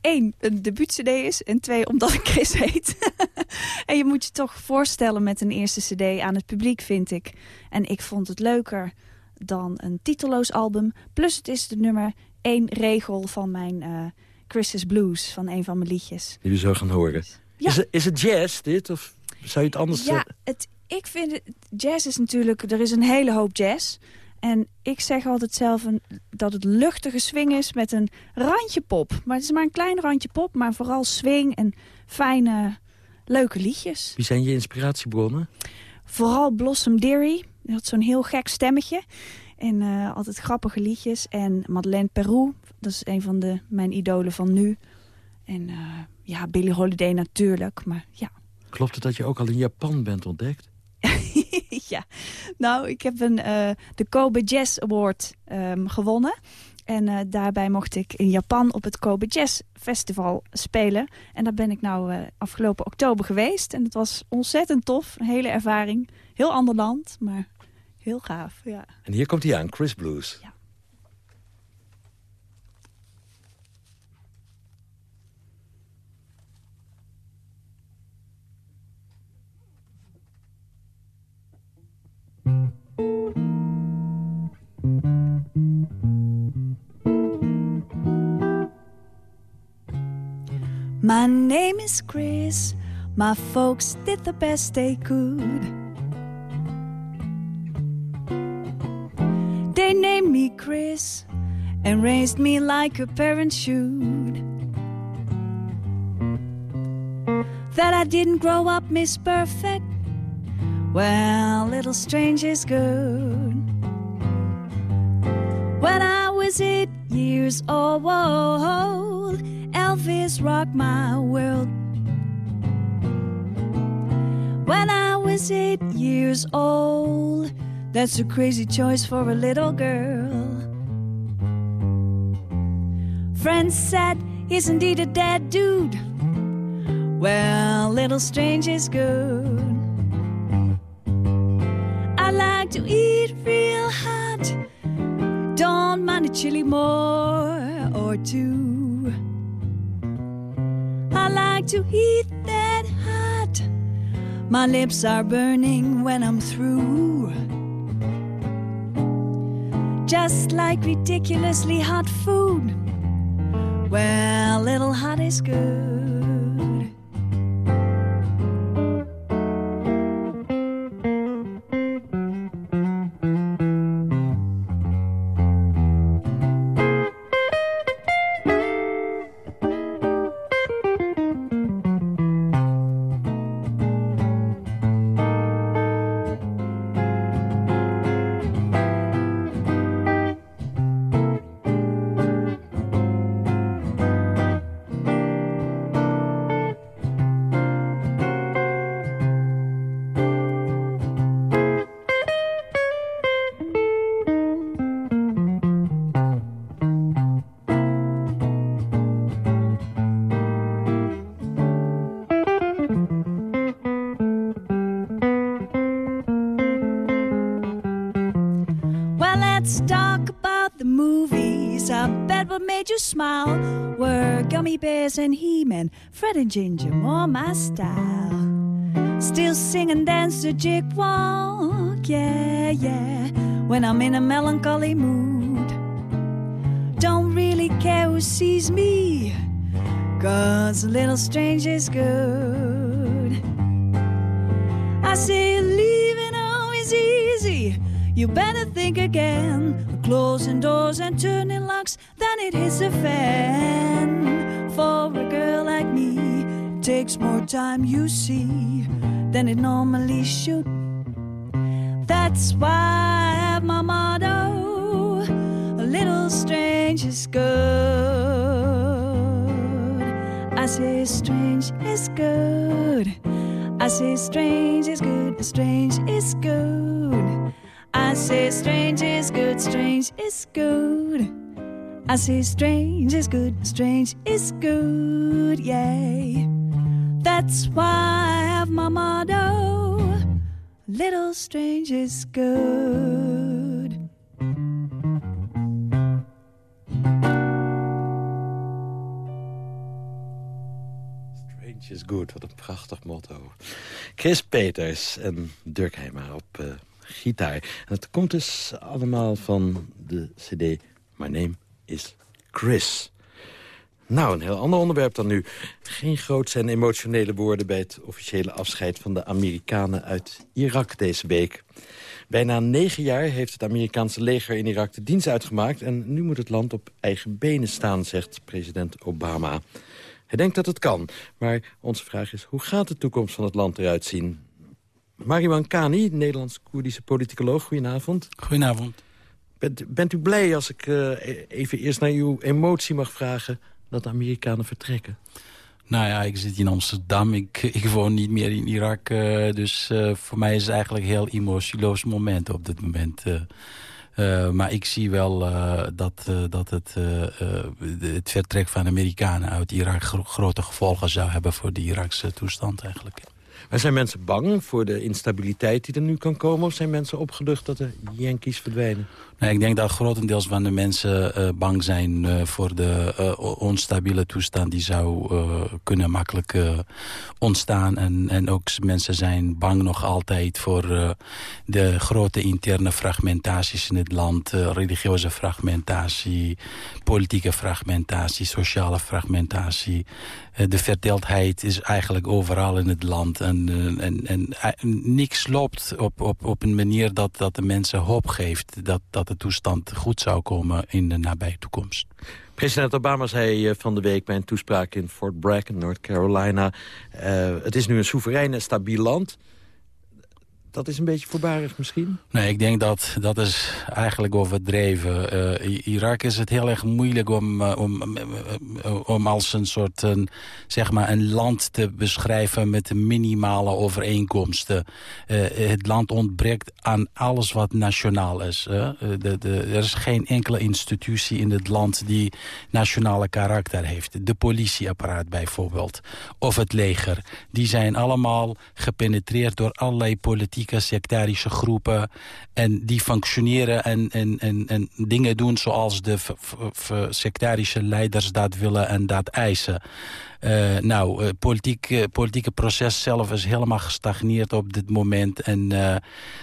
één, een debuut-cd is... en twee, omdat ik Chris heet. en je moet je toch voorstellen met een eerste cd aan het publiek, vind ik. En ik vond het leuker dan een titelloos album. Plus het is de nummer één regel van mijn uh, Chris's Blues... van een van mijn liedjes. Die we zo gaan horen. Is, het, is het jazz, dit? Of zou je het anders... Ja, het, ik vind het, jazz is natuurlijk... Er is een hele hoop jazz. En ik zeg altijd zelf een, dat het luchtige swing is met een randje pop. Maar het is maar een klein randje pop, maar vooral swing en fijne, leuke liedjes. Wie zijn je inspiratiebronnen? Vooral Blossom Dearie. Die had zo'n heel gek stemmetje. En uh, altijd grappige liedjes. En Madeleine Peru, dat is een van de, mijn idolen van nu. En uh, ja, Billie Holiday natuurlijk, maar ja. Klopt het dat je ook al in Japan bent ontdekt? ja, nou, ik heb een, uh, de Kobe Jazz Award um, gewonnen. En uh, daarbij mocht ik in Japan op het Kobe Jazz Festival spelen. En daar ben ik nou uh, afgelopen oktober geweest. En het was ontzettend tof, een hele ervaring. Heel ander land, maar heel gaaf, ja. En hier komt hij aan, Chris Blues. Ja. My name is Chris. My folks did the best they could. They named me Chris and raised me like a parent should. That I didn't grow up Miss Perfect. Well, little strange is good. When I was eight years old, Elvis rocked my world. When I was eight years old, that's a crazy choice for a little girl. Friends said he's indeed a dead dude. Well, little strange is good. Don't chili more or two. I like to eat that hot. My lips are burning when I'm through. Just like ridiculously hot food. Well, little hot is good. Talk about the movies. I bet what made you smile were Gummy Bears and He-Man, Fred and Ginger, more my style. Still sing and dance the jig walk, yeah, yeah. When I'm in a melancholy mood, don't really care who sees me, cause a little strange is good. I say leaving home is easy. You better think again. Closing doors and turning locks, then it hits a fan. For a girl like me, takes more time, you see, than it normally should. That's why I have my motto a little strange is good. I say strange is good. I say strange is good. Strange is good. I say strange is good. Strange is good. I say strange is good. Strange is good. Yay. That's why I have my motto. Little strange is good. Strange is good, wat een prachtig motto. Chris Peters en Dirk Heijma op eh, gitaar. En het komt dus allemaal van de cd My Name is Chris. Nou, een heel ander onderwerp dan nu. Geen grootse en emotionele woorden bij het officiële afscheid van de Amerikanen uit Irak deze week. Bijna negen jaar heeft het Amerikaanse leger in Irak de dienst uitgemaakt... en nu moet het land op eigen benen staan, zegt president Obama. Hij denkt dat het kan, maar onze vraag is... hoe gaat de toekomst van het land eruit zien? Mariwan Kani, Nederlands-Koerdische politicoloog, goedenavond. Goedenavond. Bent, bent u blij als ik uh, even eerst naar uw emotie mag vragen... dat de Amerikanen vertrekken? Nou ja, ik zit in Amsterdam. Ik, ik woon niet meer in Irak. Uh, dus uh, voor mij is het eigenlijk een heel emotieloos moment op dit moment. Uh, maar ik zie wel dat, dat het, het vertrek van Amerikanen uit Irak... grote gevolgen zou hebben voor de Irakse toestand eigenlijk. Maar zijn mensen bang voor de instabiliteit die er nu kan komen? Of zijn mensen opgelucht dat de Yankees verdwijnen? Nee, ik denk dat grotendeels van de mensen uh, bang zijn uh, voor de uh, onstabiele toestand. Die zou kunnen makkelijk ontstaan. En, en ook mensen zijn bang nog altijd voor de grote interne fragmentaties in het land. religieuze fragmentatie, politieke fragmentatie, sociale fragmentatie. de verdeeldheid is eigenlijk overal in het land. En, en, en, niks loopt op, op, op een manier dat, dat de mensen hoop geeft. Dat, dat de toestand goed zou komen in de nabije toekomst. President Obama zei eh, van de week bij een toespraak in Fort Bragg North Carolina... Uh, het is nu een soeverein en stabiel land dat is een beetje voorbarig misschien? Nee, ik denk dat dat is eigenlijk overdreven. Uh, Irak is het heel erg moeilijk om, uh, om, uh, om als een soort een, zeg maar een land te beschrijven met minimale overeenkomsten. het land ontbreekt aan alles wat nationaal is. De, de, er is geen enkele institutie in het land die nationale karakter heeft. De politieapparaat bijvoorbeeld. Of het leger. Die zijn allemaal gepenetreerd door allerlei politieke sectarische groepen. En die functioneren en, en, en, en dingen doen zoals de sectarische leiders dat willen en dat eisen. Uh, nou, uh, politiek, uh, politieke proces zelf is helemaal gestagneerd op dit moment. En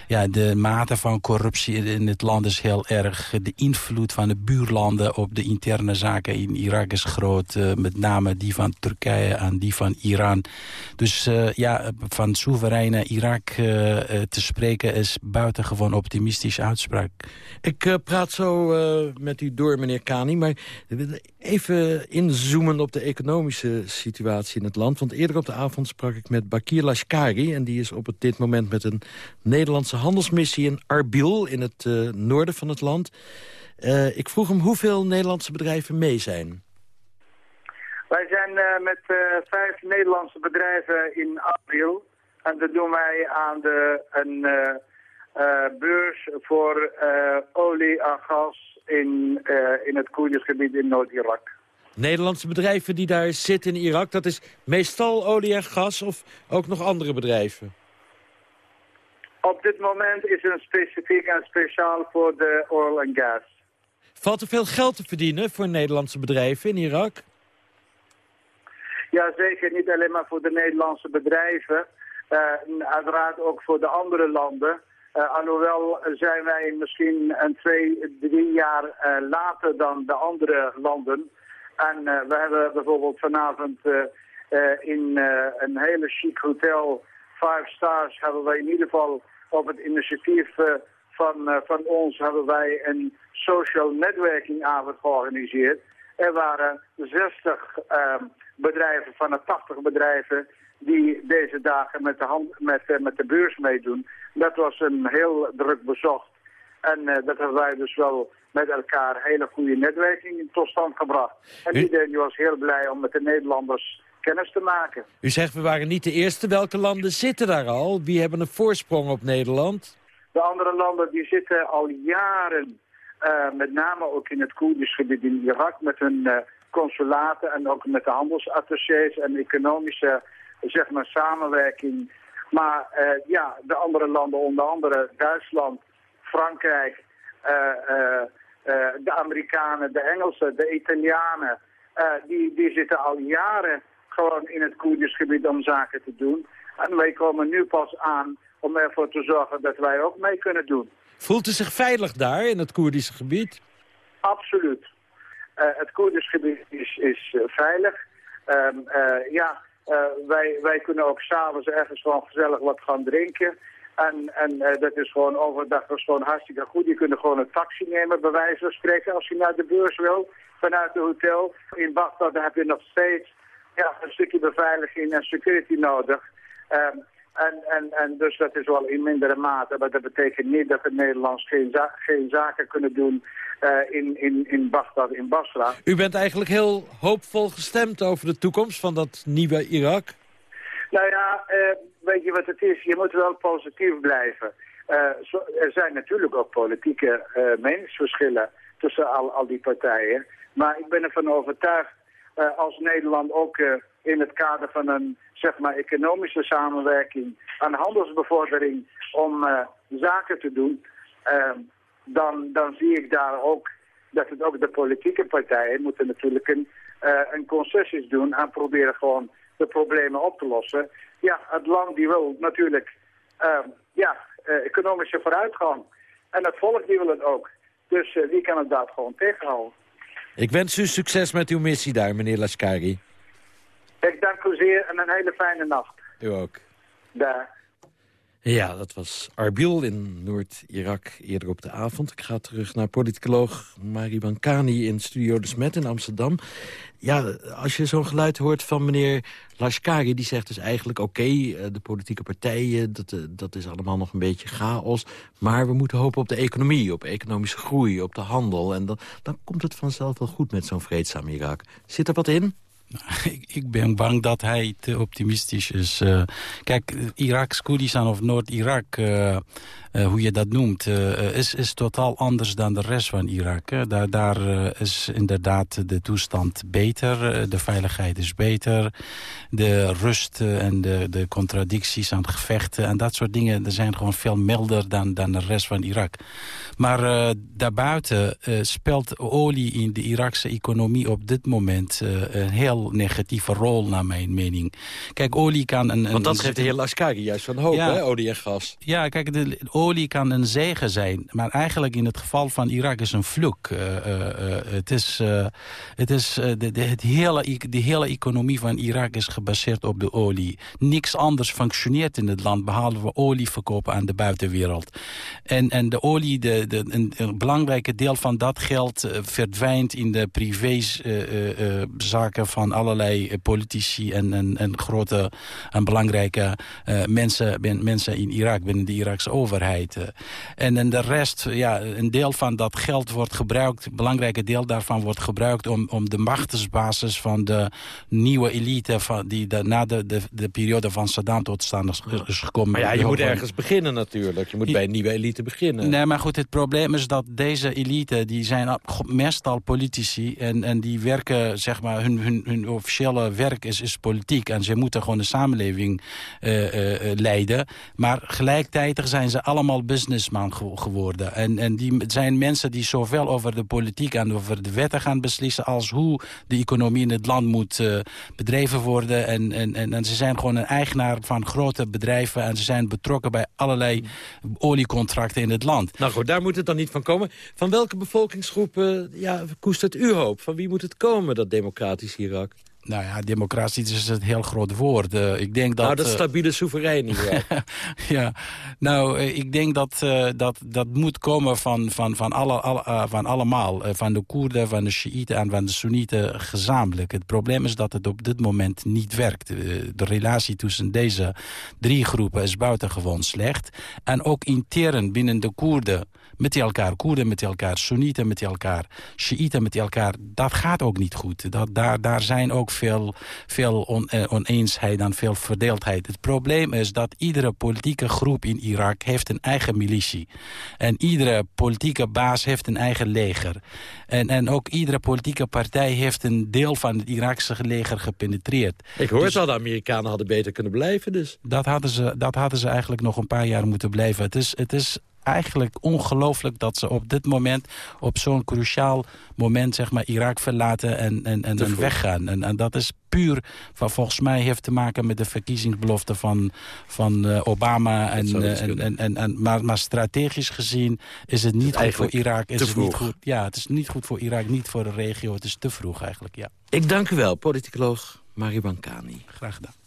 ja, de mate van corruptie in het land is heel erg. De invloed van de buurlanden op de interne zaken in Irak is groot. met name die van Turkije en die van Iran. Dus ja, van soevereine Irak te spreken is buitengewoon optimistische uitspraak. Ik praat zo met u door, meneer Kani. Maar even inzoomen op de economische situatie in het land. Want eerder op de avond sprak ik met Bakir Lashkari... en die is op het, dit moment met een Nederlandse handelsmissie in Arbil... in het uh, noorden van het land. Uh, ik vroeg hem hoeveel Nederlandse bedrijven mee zijn. Wij zijn uh, met vijf Nederlandse bedrijven in Arbil. En dat doen wij aan de, een beurs voor olie en gas in, in het Koerdersgebied in Noord-Irak. Nederlandse bedrijven die daar zitten in Irak... dat is meestal olie en gas of ook nog andere bedrijven? Op dit moment is het specifiek en speciaal voor de oil en gas. Valt er veel geld te verdienen voor Nederlandse bedrijven in Irak? Ja, zeker. Niet alleen maar voor de Nederlandse bedrijven. Uh, uiteraard ook voor de andere landen. Uh, alhoewel zijn wij misschien een twee, drie jaar uh, later dan de andere landen. En we hebben bijvoorbeeld vanavond in een hele chic hotel, Five Stars, hebben wij in ieder geval op het initiatief van, van ons hebben wij een social networking avond georganiseerd. Er waren 60 ehm, bedrijven van de 80 bedrijven die deze dagen met de, hand, met, met de beurs meedoen. Dat was een heel druk bezocht. En dat hebben wij dus wel met elkaar hele goede netwerking tot stand gebracht. En iedereen was heel blij om met de Nederlanders kennis te maken. U zegt we waren niet de eerste. Welke landen zitten daar al? Wie hebben een voorsprong op Nederland? De andere landen die zitten al jaren, uh, met name ook in het Koerdisch gebied in Irak, met hun uh, consulaten en ook met de handelsattachés en economische zeg maar, samenwerking. Maar uh, ja, de andere landen, onder andere Duitsland, Frankrijk, eh, de Amerikanen, de Engelsen, de Italianen, eh, die, die zitten al jaren gewoon in het Koerdisch gebied om zaken te doen. En wij komen nu pas aan om ervoor te zorgen dat wij ook mee kunnen doen. Voelt u zich veilig daar in het Koerdische gebied? Absoluut. Uh, het Koerdisch gebied is, is veilig. Um, uh, ja, wij, wij kunnen ook s'avonds ergens gewoon gezellig wat gaan drinken. En, en uh, dat is gewoon overdag is gewoon hartstikke goed. Je kunt gewoon een taxi nemen, bij wijze van spreken, als je naar de beurs wil. Vanuit het hotel. In Bagdad heb je nog steeds ja, een stukje beveiliging en security nodig. Um, en, en, en dus dat is wel in mindere mate. Maar dat betekent niet dat de Nederlanders geen, za geen zaken kunnen doen uh, in, in, in Bagdad, in Basra. U bent eigenlijk heel hoopvol gestemd over de toekomst van dat nieuwe Irak? Nou ja, uh, weet je wat het is? Je moet wel positief blijven. Uh, zo, er zijn natuurlijk ook politieke meningsverschillen tussen al, al die partijen. Maar ik ben ervan overtuigd, als Nederland ook in het kader van een zeg maar, economische samenwerking aan handelsbevordering om uh, zaken te doen, uh, dan, dan zie ik daar ook dat het ook de politieke partijen moeten natuurlijk een, uh, een concessies doen aan proberen gewoon de problemen op te lossen. Ja, het land die wil natuurlijk ja, economische vooruitgang. En het volk die wil het ook. Dus wie kan het daar gewoon tegenhouden? Ik wens u succes met uw missie daar, meneer Laskari. Ik dank u zeer en een hele fijne nacht. U ook. Daar. Ja, dat was Arbil in Noord-Irak eerder op de avond. Ik ga terug naar politicoloog Mari Bankani in Studio De Smet in Amsterdam. Ja, als je zo'n geluid hoort van meneer Lashkari... die zegt dus eigenlijk, oké, eh, de politieke partijen... Dat, eh, dat is allemaal nog een beetje chaos... maar we moeten hopen op de economie, op economische groei, op de handel... en dan, dan komt het vanzelf wel goed met zo'n vreedzaam Irak. Zit er wat in? Ik ben bang dat hij te optimistisch is. Uh, kijk, Iraks Koerdistan of Noord-Irak, uh, uh, hoe je dat noemt... is, is totaal anders dan de rest van Irak. Hè. Daar, daar is inderdaad de toestand beter. de veiligheid is beter. De rust en de, de contradicties aan gevechten... en dat soort dingen er zijn gewoon veel milder dan, dan de rest van Irak. Maar daarbuiten speelt olie in de Irakse economie op dit moment... een heel negatieve rol, naar mijn mening. Kijk, olie kan... Een, een Want dat geeft de heer Laskari juist van hoop, hè, olie en gas. Ja, kijk, de, olie kan een zegen zijn. Maar eigenlijk in het geval van Irak is een vloek. Uh, uh, het is, het is de, de, het hele, de hele economie van Irak is gebaseerd op de olie. Niks anders functioneert in het land, behalve olie verkopen aan de buitenwereld. En, en de olie, de, de, een, een belangrijke deel van dat geld verdwijnt in de privézaken van allerlei eh, politici en, en, en grote en belangrijke uh, mensen, ben, mensen in Irak, binnen de Irakse overheid. Uh. En, en de rest, ja, een deel van dat geld wordt gebruikt, een belangrijke deel daarvan wordt gebruikt om, om de machtsbasis van de nieuwe elite van, die de, na de, de, de periode van Saddam tot stand is, is gekomen. Maar ja, je moet ergens beginnen natuurlijk. Je moet bij een nieuwe elite beginnen. Nee, maar goed, het probleem is dat deze elite, die zijn meestal politici en, en die werken, zeg maar, hun, hun, hun officiële werk is, is politiek. En ze moeten gewoon de samenleving uh, uh, leiden. Maar gelijktijdig zijn ze allemaal businessman geworden. En, en die zijn mensen die zoveel over de politiek en over de wetten gaan beslissen... als hoe de economie in het land moet bedreven worden. En, en, en, en, ze zijn gewoon een eigenaar van grote bedrijven... en ze zijn betrokken bij allerlei oliecontracten in het land. Nou goed, daar moet het dan niet van komen. Van welke bevolkingsgroepen ja, koestert u hoop? Van wie moet het komen, dat democratisch Irak? Nou ja, democratie is een heel groot woord. Uh, ik denk dat, nou, dat stabiele soeverein. ja, nou, ik denk dat, uh, dat dat moet komen van, van, van, alle, alle van allemaal. van de Koerden, van de Shiiten en van de Soenieten gezamenlijk. Het probleem is dat het op dit moment niet werkt. de relatie tussen deze drie groepen is buitengewoon slecht. En ook intern binnen de Koerden met elkaar Koerden, met elkaar Soenieten, met elkaar Shiiten, met elkaar. Dat gaat ook niet goed. Dat, daar, daar zijn ook veel, veel on, eh, oneensheid en veel verdeeldheid. Het probleem is dat iedere politieke groep in Irak heeft een eigen militie. En iedere politieke baas heeft een eigen leger. En, en ook iedere politieke partij heeft een deel van het Irakse leger gepenetreerd. Ik hoor dus, al, de Amerikanen hadden beter kunnen blijven dus. Dat hadden, ze, dat hadden ze eigenlijk nog een paar jaar moeten blijven. Het is, het is eigenlijk ongelooflijk dat ze op dit moment... op zo'n cruciaal moment zeg maar, Irak verlaten en, en, en, en weggaan. En, en dat is puur, wat volgens mij heeft te maken met de verkiezingsbelofte van, van uh, Obama. En, uh, en, en, en, en, maar, maar strategisch gezien is het niet goed voor Irak. Is het niet goed, ja, het is niet goed voor Irak, niet voor de regio. Het is te vroeg eigenlijk, ja. Ik dank u wel, politicoloog Marie Bankani. Graag gedaan.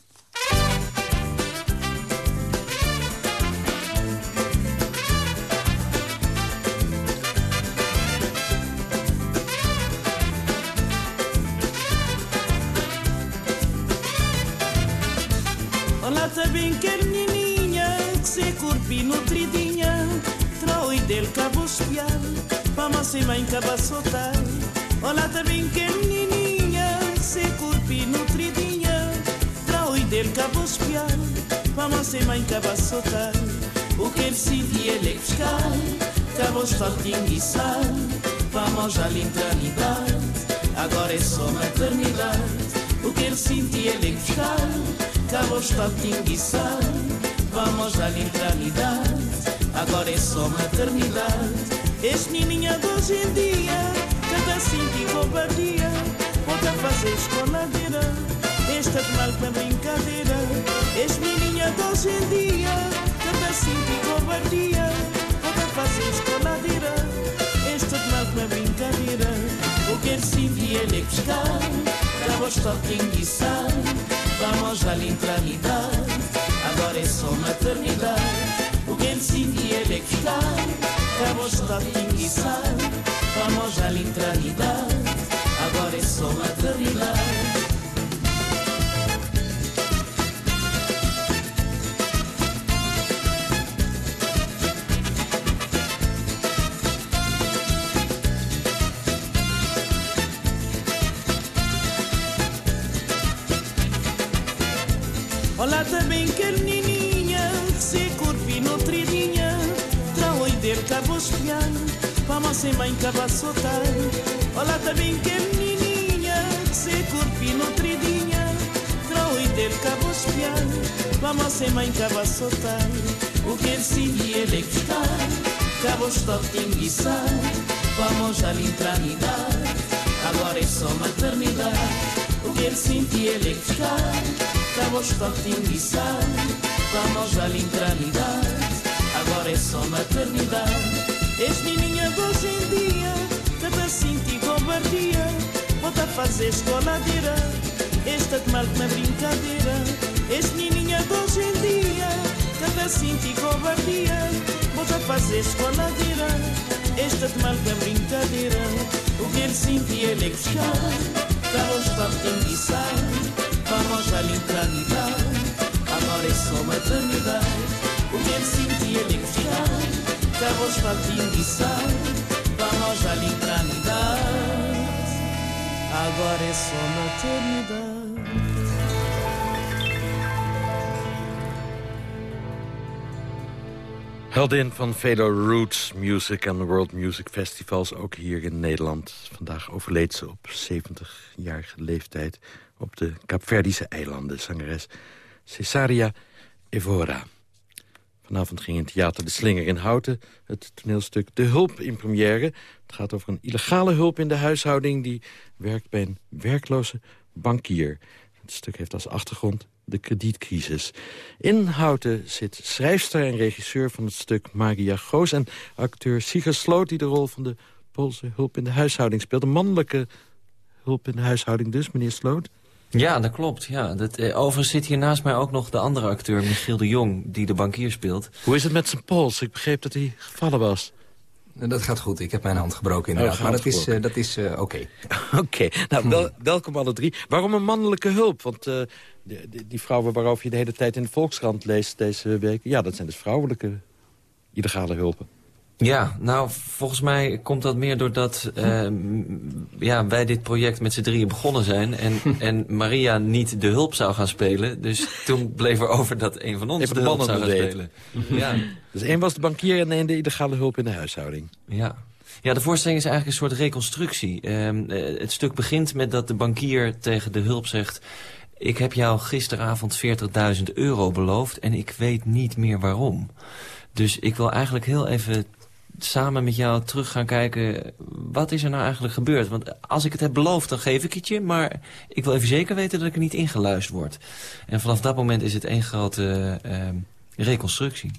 espiar Vamos se mãe cabaçotar Olá também que menininha Se curpi nutridinha Pra oi dele cabo espiar Vamos se mãe cabaçotar O que ele se via ele é fiscal Cabo estortinho e sal. Vamos à lintranidade Agora é só maternidade. O que ele sentia ele é fiscal Cabo estortinho e sal. Vamos à lintranidade agora é só maternidade. Este menininha de hoje em dia, cada cinco e covardia, pode fazer escoladeira. Este é mal com brincadeira. Este menininha de hoje em dia, cada cinco e covardia, pode fazer escoladeira. Este é mal com brincadeira. O que ele sentia ele buscar, acabou está tinguiçar. Vamos à eternidade, agora é só maternidade. Ujensi diyalekler Kaboştatın gizler Famoja l'intralidad Agora é só maternidade Olá também, carninha la voz Vamos em mãe cabaçotar Olá também que menininha, que Se corpinho no tridinha Trau e del cabos pian Vamos em mãe cabaçotar O que ele sentia ele que está Cabos tortinguiçar Vamos à lintranidade Agora é só maternidade O que ele sentia ele que está Cabos tortinguiçar Vamos à lintranidade é só maternidade. És menininha de hoje em dia, cada cinti covardia, volta a fazer escoladeira. Esta mal com uma brincadeira. És menininha de hoje em dia, cada cinti covardia, volta a fazer escoladeira. Esta mal com uma brincadeira. O que ele sentia ele buscar. Carlos tinguiçar, vamos à eternidade, agora é só maternidade. Eternidade, agora é só maternidade. Heldin van vele Roots Music and World Music Festivals, ook hier in Nederland. Vandaag overleed ze op 70-jarige leeftijd op de Kaapverdische eilanden. Zangeres Cesaria Evora. Vanavond ging in Theater De Slinger in Houten het toneelstuk De Hulp in première. Het gaat over een illegale hulp in de huishouding... die werkt bij een werkloze bankier. Het stuk heeft als achtergrond de kredietcrisis. In Houten zit schrijfster en regisseur van het stuk Maria Goos... en acteur Sigurd Sloot die de rol van de Poolse hulp in de huishouding speelt. Een mannelijke hulp in de huishouding dus, meneer Sloot? Ja, dat klopt. Ja. Dat, eh, overigens zit hier naast mij ook nog de andere acteur, Michiel de Jong... die de bankier speelt. Hoe is het met zijn pols? Ik begreep dat hij gevallen was. Dat gaat goed. Ik heb mijn hand gebroken inderdaad. Oh, maar dat is, eh, dat is eh, oké. Oké, nou, wel- welkom alle drie. Waarom een mannelijke hulp? Want eh, die, die- die vrouwen waarover je de hele tijd in de Volkskrant leest deze week... ja, dat zijn dus vrouwelijke illegale hulpen. Ja, nou, volgens mij komt dat meer doordat m- ja, wij dit project met z'n drieën begonnen zijn... En, en Maria niet de hulp zou gaan spelen. Dus toen bleef er over dat een van ons Even de hulp zou gaan deed. spelen. Ja. Dus één was de bankier en één de illegale hulp in de huishouding. Ja. Ja, de voorstelling is eigenlijk een soort reconstructie. Ehm, eh, het stuk begint met dat de bankier tegen de hulp zegt... ik heb jou gisteravond 40.000 euro beloofd en ik weet niet meer waarom. Dus ik wil eigenlijk heel even samen met jou terug gaan kijken... wat is er nou eigenlijk gebeurd? Want als ik het heb beloofd, dan geef ik het je... maar ik wil even zeker weten dat ik er niet ingeluisterd word. En vanaf dat moment is het één grote ehm, reconstructie.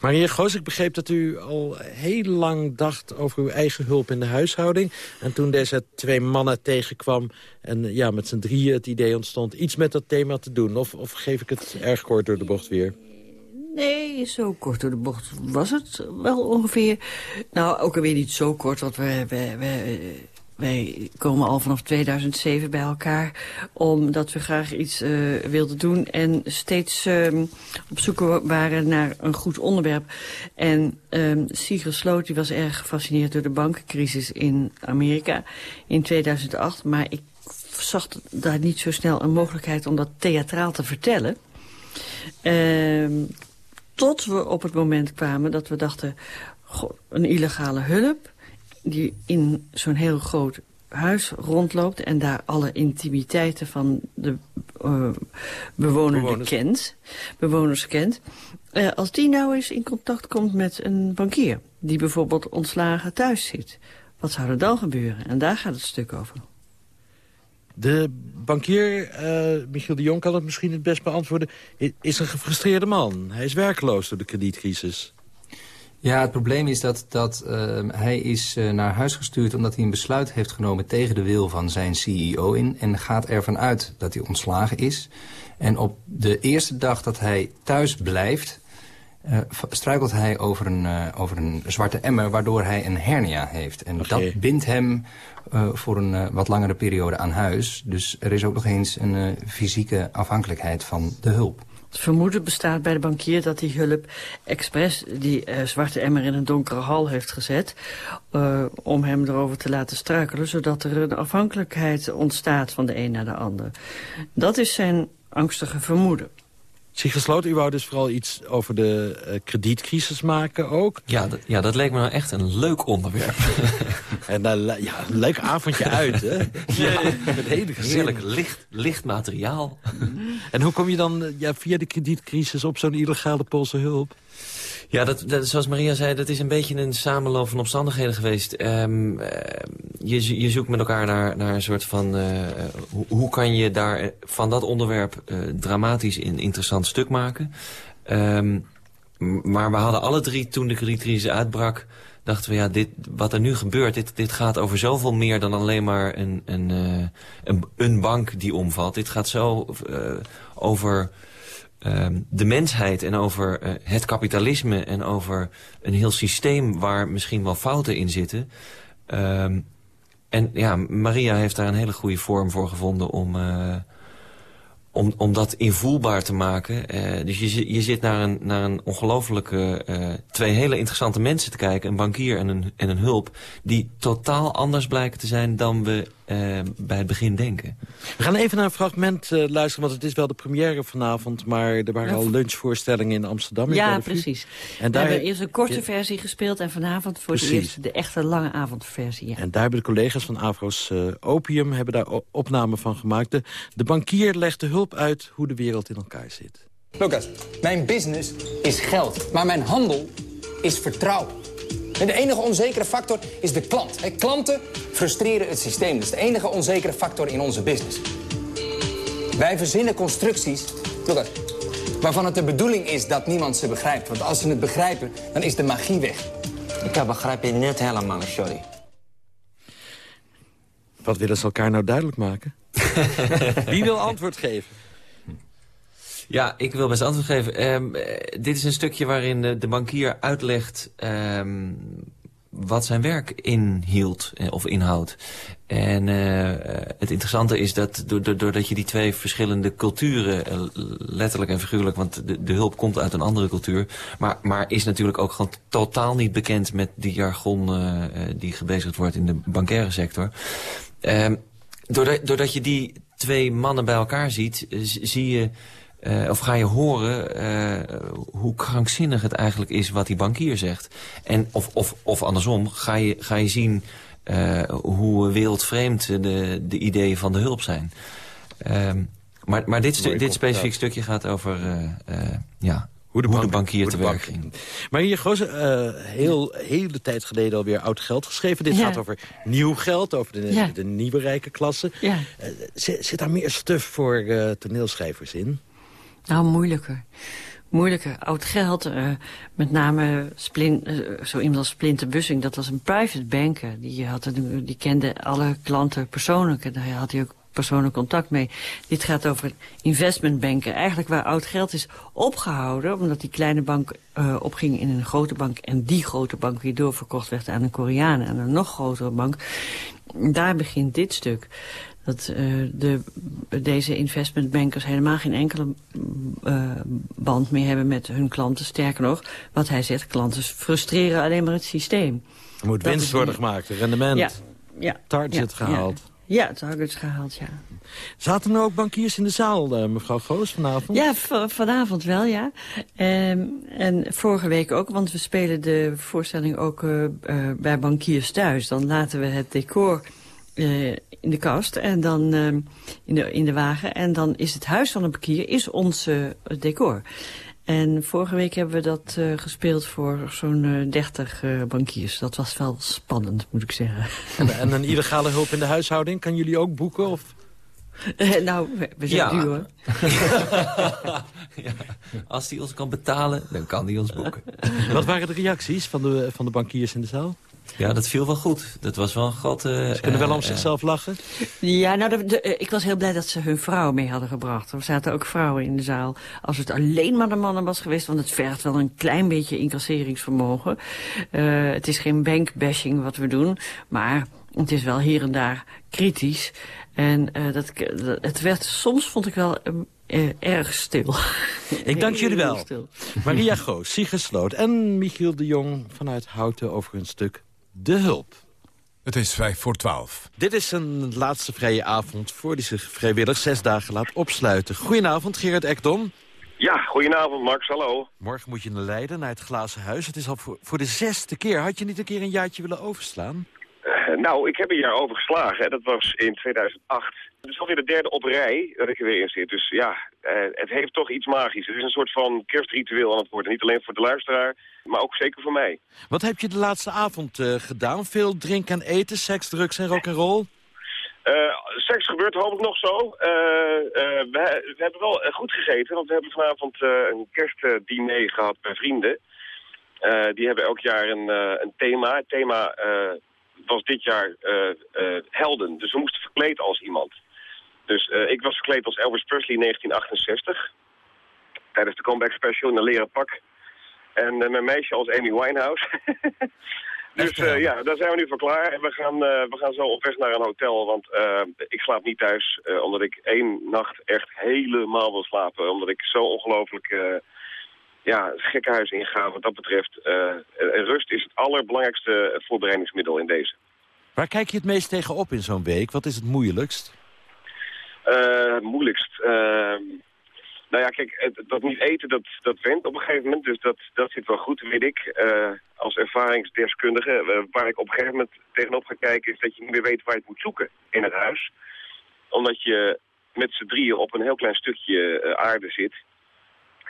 Maar meneer Goos, ik begreep dat u al heel lang dacht over uw eigen hulp in de huishouding. En toen deze twee mannen tegenkwam en ja, met z'n drieën het idee ontstond... iets met dat thema te doen. Of, of geef ik het erg kort door de bocht weer? Nee, zo kort door de bocht was het wel ongeveer. Nou, ook alweer niet zo kort, want wij, wij, wij, komen al vanaf 2007 bij elkaar... omdat we graag iets eh, wilden doen en steeds ehm, op zoek waren naar een goed onderwerp. En Sigrid Sloot die was erg gefascineerd door de bankencrisis in Amerika in 2008. Maar ik zag daar niet zo snel een mogelijkheid om dat theatraal te vertellen... Ehm, tot we op het moment kwamen dat we dachten... goh, een illegale hulp die in zo'n heel groot huis rondloopt... en daar alle intimiteiten van de uh, bewoner Bewoners. kent, bewoners kent... Uh, als die nou eens in contact komt met een bankier... die bijvoorbeeld ontslagen thuis zit... wat zou er dan gebeuren? En daar gaat het stuk over. De bankier, uh, Michiel de Jong, kan het misschien het best beantwoorden... is een gefrustreerde man. Hij is werkloos door de kredietcrisis. Ja, het probleem is dat, dat uh, hij is uh, naar huis gestuurd... omdat hij een besluit heeft genomen tegen de wil van zijn CEO in... en gaat ervan uit dat hij ontslagen is. En op de eerste dag dat hij thuis blijft... Uh, struikelt hij over een, uh, over een zwarte emmer... waardoor hij een hernia heeft. En okay. dat bindt hem uh, voor een wat langere periode aan huis. Dus er is ook nog eens een fysieke afhankelijkheid van de hulp. Het vermoeden bestaat bij de bankier dat die hulp expres die uh, zwarte emmer in een donkere hal heeft gezet... Uh, om hem erover te laten struikelen, zodat er een afhankelijkheid ontstaat van de een naar de ander. Dat is zijn angstige vermoeden. Sigrid Sloot, u wou dus vooral iets over de uh, kredietcrisis maken ook. Ja, dat, ja, dat leek me nou echt een leuk onderwerp. en uh, ja, een leuk avondje uit, hè? ja, met hele heerlijk licht, licht materiaal. en hoe kom je dan ja, via de kredietcrisis op zo'n illegale Poolse hulp? Ja, dat, zoals Maria zei, dat is een beetje een samenloop van omstandigheden geweest. Um, uh, je, je zoekt met elkaar naar, naar een soort van... Uh, hoe, kan je daar van dat onderwerp dramatisch een interessant stuk maken? Um, maar we hadden alle drie, toen de kredietcrisis uitbrak... dachten we, ja, dit, wat er nu gebeurt, dit, gaat over zoveel meer dan alleen maar een, een, een, een bank die omvalt. Dit gaat zo over... Um, de mensheid en over uh, het kapitalisme en over een heel systeem waar misschien wel fouten in zitten. Um, en ja, Maria heeft daar een hele goede vorm voor gevonden om, uh, om, om dat invoelbaar te maken. Uh, dus je, je zit naar een, naar een ongelofelijke, twee hele interessante mensen te kijken. Een bankier en een, en een hulp. Die totaal anders blijken te zijn dan we uh, bij het begin denken. We gaan even naar een fragment luisteren, want het is wel de première vanavond. Maar er waren al lunchvoorstellingen in Amsterdam. Ja, precies. En daar... We hebben eerst een korte ja. versie gespeeld en vanavond voor precies. het eerst de echte lange avondversie. Ja. En daar hebben de collega's van Avro's Opium hebben daar opname van gemaakt. De, de bankier legt de hulp uit hoe de wereld in elkaar zit. Lucas, mijn business is geld, maar mijn handel is vertrouwen. En de enige onzekere factor is de klant. He, klanten frustreren het systeem. Dat is de enige onzekere factor in onze business. Wij verzinnen constructies, Lucas, waarvan het de bedoeling is dat niemand ze begrijpt. Want als ze het begrijpen, dan is de magie weg. Ik begrijp je niet helemaal, sorry. Wat willen ze elkaar nou duidelijk maken? Wie wil antwoord geven? Ja, ik wil best antwoord geven. Um, dit is een stukje waarin de, de bankier uitlegt um, wat zijn werk inhield of inhoudt. En uh, het interessante is dat doordat je die twee verschillende culturen, letterlijk en figuurlijk, want de, hulp komt uit een andere cultuur, maar, maar is natuurlijk ook gewoon totaal niet bekend met die jargon die gebezigd wordt in de bankaire sector. Doordat, doordat je die twee mannen bij elkaar ziet, zie je... Uh, of ga je horen uh, hoe krankzinnig het eigenlijk is wat die bankier zegt. En of, of, of andersom, ga je, ga je zien uh, hoe wereldvreemd de, de ideeën van de hulp zijn. Um, maar maar dit, stu dit specifiek stukje gaat over ja, hoe de, bank, hoe de bankier te werk ging. Maar hier, Goos, uh, heel hele tijd geleden alweer oud geld geschreven. Dit Ja. gaat over nieuw geld, over de, Ja. de nieuwe rijke klasse. Ja. Uh, zit, zit daar meer stuf voor uh, toneelschrijvers in? Nou, moeilijker. Moeilijker. Oud geld, uh, met name splin, uh, zo iemand als Splinter Bussing, dat was een private banker. Die, had, die kende alle klanten persoonlijk daar had hij ook persoonlijk contact mee. Dit gaat over investmentbanken. Eigenlijk waar oud geld is opgehouden, omdat die kleine bank uh, opging in een grote bank en die grote bank weer doorverkocht werd aan een Koreaan en een nog grotere bank. Daar begint dit stuk dat uh, de, deze investmentbankers helemaal geen enkele uh, band meer hebben met hun klanten. Sterker nog, wat hij zegt, klanten frustreren alleen maar het systeem. Er moet Dat winst is- worden gemaakt, rendement, Ja, ja, target ja, gehaald. Ja, ja targets gehaald, ja. Zaten er ook bankiers in de zaal, uh, mevrouw Goos, vanavond? Ja, vanavond wel, ja. Ehm, en vorige week ook, want we spelen de voorstelling ook uh, bij bankiers thuis. Dan laten we het decor eh, in de kast en dan eh, in, de, in de wagen. En dan is het huis van de bankier is ons eh, decor. En vorige week hebben we dat eh, gespeeld voor zo'n eh, 30 eh, bankiers. Dat was wel spannend, moet ik zeggen. En, en een illegale hulp in de huishouding, kan jullie ook boeken? Of? Nou, we, we zijn Ja. duur hoor. ja. Als hij ons kan betalen, dan kan hij ons boeken. Wat waren de reacties van de, van de bankiers in de zaal? Ja, dat viel wel goed. Dat was wel een grote... Ze kunnen wel eh, om zichzelf lachen. Ja, nou, de, de, eh, ik was heel blij dat ze hun vrouw mee hadden gebracht. Er zaten ook vrouwen in de zaal. Als het alleen maar de mannen was geweest... want het vergt wel een klein beetje incasseringsvermogen. Eh, het is geen bankbashing wat we doen... maar het is wel hier en daar kritisch. En eh, dat, dat- het werd soms, vond ik wel, eh, eh, erg stil. Ik dank jullie wel. stil. Maria Goos, Sieger Sloot en Michiel de Jong vanuit Houten over hun stuk De Hulp. Het is vijf voor twaalf. Dit is een laatste vrije avond voor die zich vrijwillig zes dagen laat opsluiten. Goedenavond, Gerard Ekdom. Ja, goedenavond Max, hallo. Morgen moet je naar Leiden, naar het Glazen Huis. Het is al voor, voor de zesde keer. Had je niet een keer een jaartje willen overslaan? Eh, nou, ik heb een jaar overgeslagen. Hè. Dat was in 2008. Het is alweer de derde op rij dat ik er weer in zit. Dus ja, eh, het heeft toch iets magisch. Het is een soort van kerstritueel aan het worden. Niet alleen voor de luisteraar, maar ook zeker voor mij. Wat heb je de laatste avond eh, gedaan? Veel drinken en eten, seks, drugs en rock'n'roll? Eh, seks gebeurt hopelijk nog zo. We, we hebben wel goed gegeten, want we hebben vanavond een kerstdiner gehad bij vrienden. Die hebben elk jaar een, een thema. Het thema was dit jaar helden, dus we moesten verkleed als iemand. Dus eh, ik was verkleed als Elvis Presley in 1968. Tijdens de comeback special in een leren pak. En eh, mijn meisje als Amy Winehouse. Dus eh, ja, daar zijn we nu voor klaar. En we gaan, we gaan zo op weg naar een hotel. Want ik slaap niet thuis. omdat ik één nacht echt helemaal wil slapen. Omdat ik zo ongelooflijk ja, gekkenhuis inga wat dat betreft. En rust is het allerbelangrijkste voorbereidingsmiddel in deze. Waar kijk je het meest tegenop in zo'n week? Wat is het moeilijkst? Eh, moeilijkst. Eh, nou ja, kijk, dat niet eten, dat, dat went op een gegeven moment. Dus dat, dat zit wel goed, weet ik. Eh, als ervaringsdeskundige, eh, waar ik op een gegeven moment tegenop ga kijken... is dat je niet meer weet waar je het moet zoeken in het huis. Omdat je met z'n drieën op een heel klein stukje eh, aarde zit.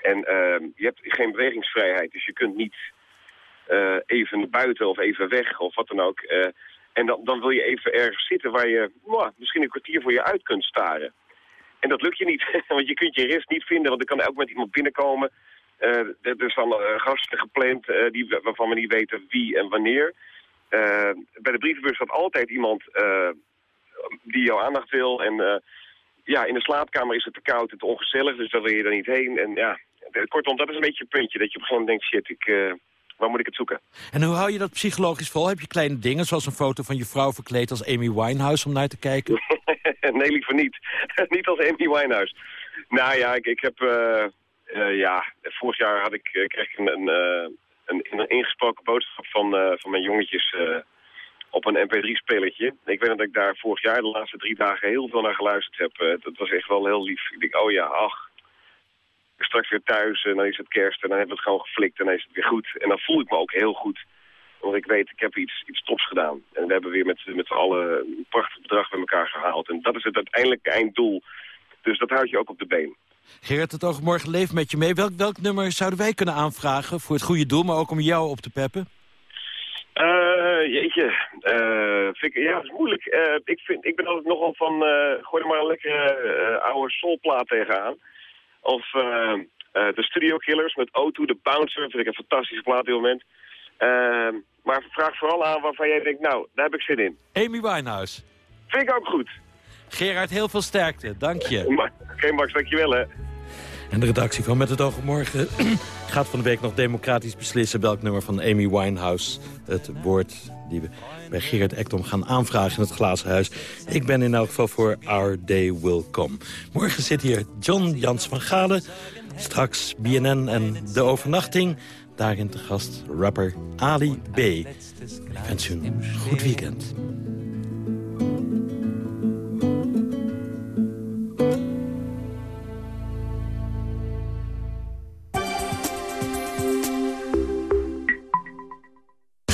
En eh, je hebt geen bewegingsvrijheid, dus je kunt niet even buiten of even weg of wat dan ook. En dan, dan wil je even ergens zitten waar je mwah, misschien een kwartier voor je uit kunt staren. En dat lukt je niet, want je kunt je rest niet vinden, want er kan elk moment iemand binnenkomen. Eh, er staan eh, gasten gepland eh, die, waarvan we niet weten wie en wanneer. Bij de brievenbus staat altijd iemand die jouw aandacht wil. En ja, in de slaapkamer is het te koud en te ongezellig, dus daar wil je er niet heen. En ja, kortom, dat is een beetje een puntje, dat je op een gegeven moment denkt, shit, ik, waar moet ik het zoeken? En hoe hou je dat psychologisch vol? Heb je kleine dingen, zoals een foto van je vrouw verkleed als Amy Winehouse om naar te kijken? nee, liever niet. niet als Amy Winehouse. Nou ja, ik, ik heb... eh, eh, ja, vorig jaar had ik, eh, kreeg ik een, een, een, een ingesproken boodschap van, van mijn jongetjes op een mp3-spelertje. Ik weet dat ik daar vorig jaar de laatste drie dagen heel veel naar geluisterd heb. Dat was echt wel heel lief. Ik denk, oh ja, ach, straks weer thuis en dan is het kerst en dan hebben we het gewoon geflikt en dan is het weer goed. En dan voel ik me ook heel goed. Want ik weet, ik heb iets, iets tops gedaan. En we hebben weer met, met z'n allen een prachtig bedrag bij elkaar gehaald. En dat is het uiteindelijke einddoel. Dus dat houdt je ook op de been. Gerard, het ogenmorgen leeft met je mee. Welk, welk nummer zouden wij kunnen aanvragen voor het goede doel, maar ook om jou op te peppen? Eh, jeetje. Eh, vind ik, ja, dat is moeilijk. Eh, ik, vind, ik ben altijd nogal van, gooi er maar een lekkere oude soulplaat tegenaan. Of eh, eh, de Studio Killers met O2 The Bouncer. Vind ik een fantastische plaat op dit moment. Eh, maar vraag vooral aan waarvan jij denkt, nou, daar heb ik zin in. Amy Winehouse. Vind ik ook goed. Gerard, heel veel sterkte. Dank je. Maar, Oké Max, dankjewel hè. En de redactie van Met het Oog op Morgen gaat van de week nog democratisch beslissen... welk nummer van Amy Winehouse het woord die we bij Gerard Ekdom gaan aanvragen in het Glazen Huis. Ik ben in elk geval voor Our Day Will Come. Morgen zit hier John Jans van Galen. Straks BNN en De Overnachting. Daarin te gast rapper Ali B. Ik wens u een goed weekend.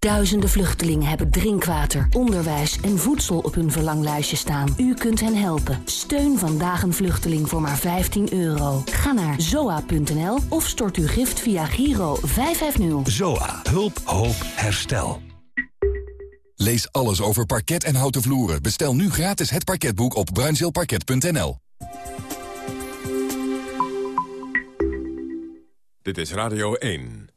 Duizenden vluchtelingen hebben drinkwater, onderwijs en voedsel op hun verlanglijstje staan. U kunt hen helpen. Steun vandaag een vluchteling voor maar 15 euro. Ga naar zoa.nl of stort uw gift via Giro 550. ZOA. Hulp, hoop, herstel. Lees alles over parket en houten vloeren. Bestel nu gratis het parketboek op bruinzeelparket.nl. Dit is Radio 1.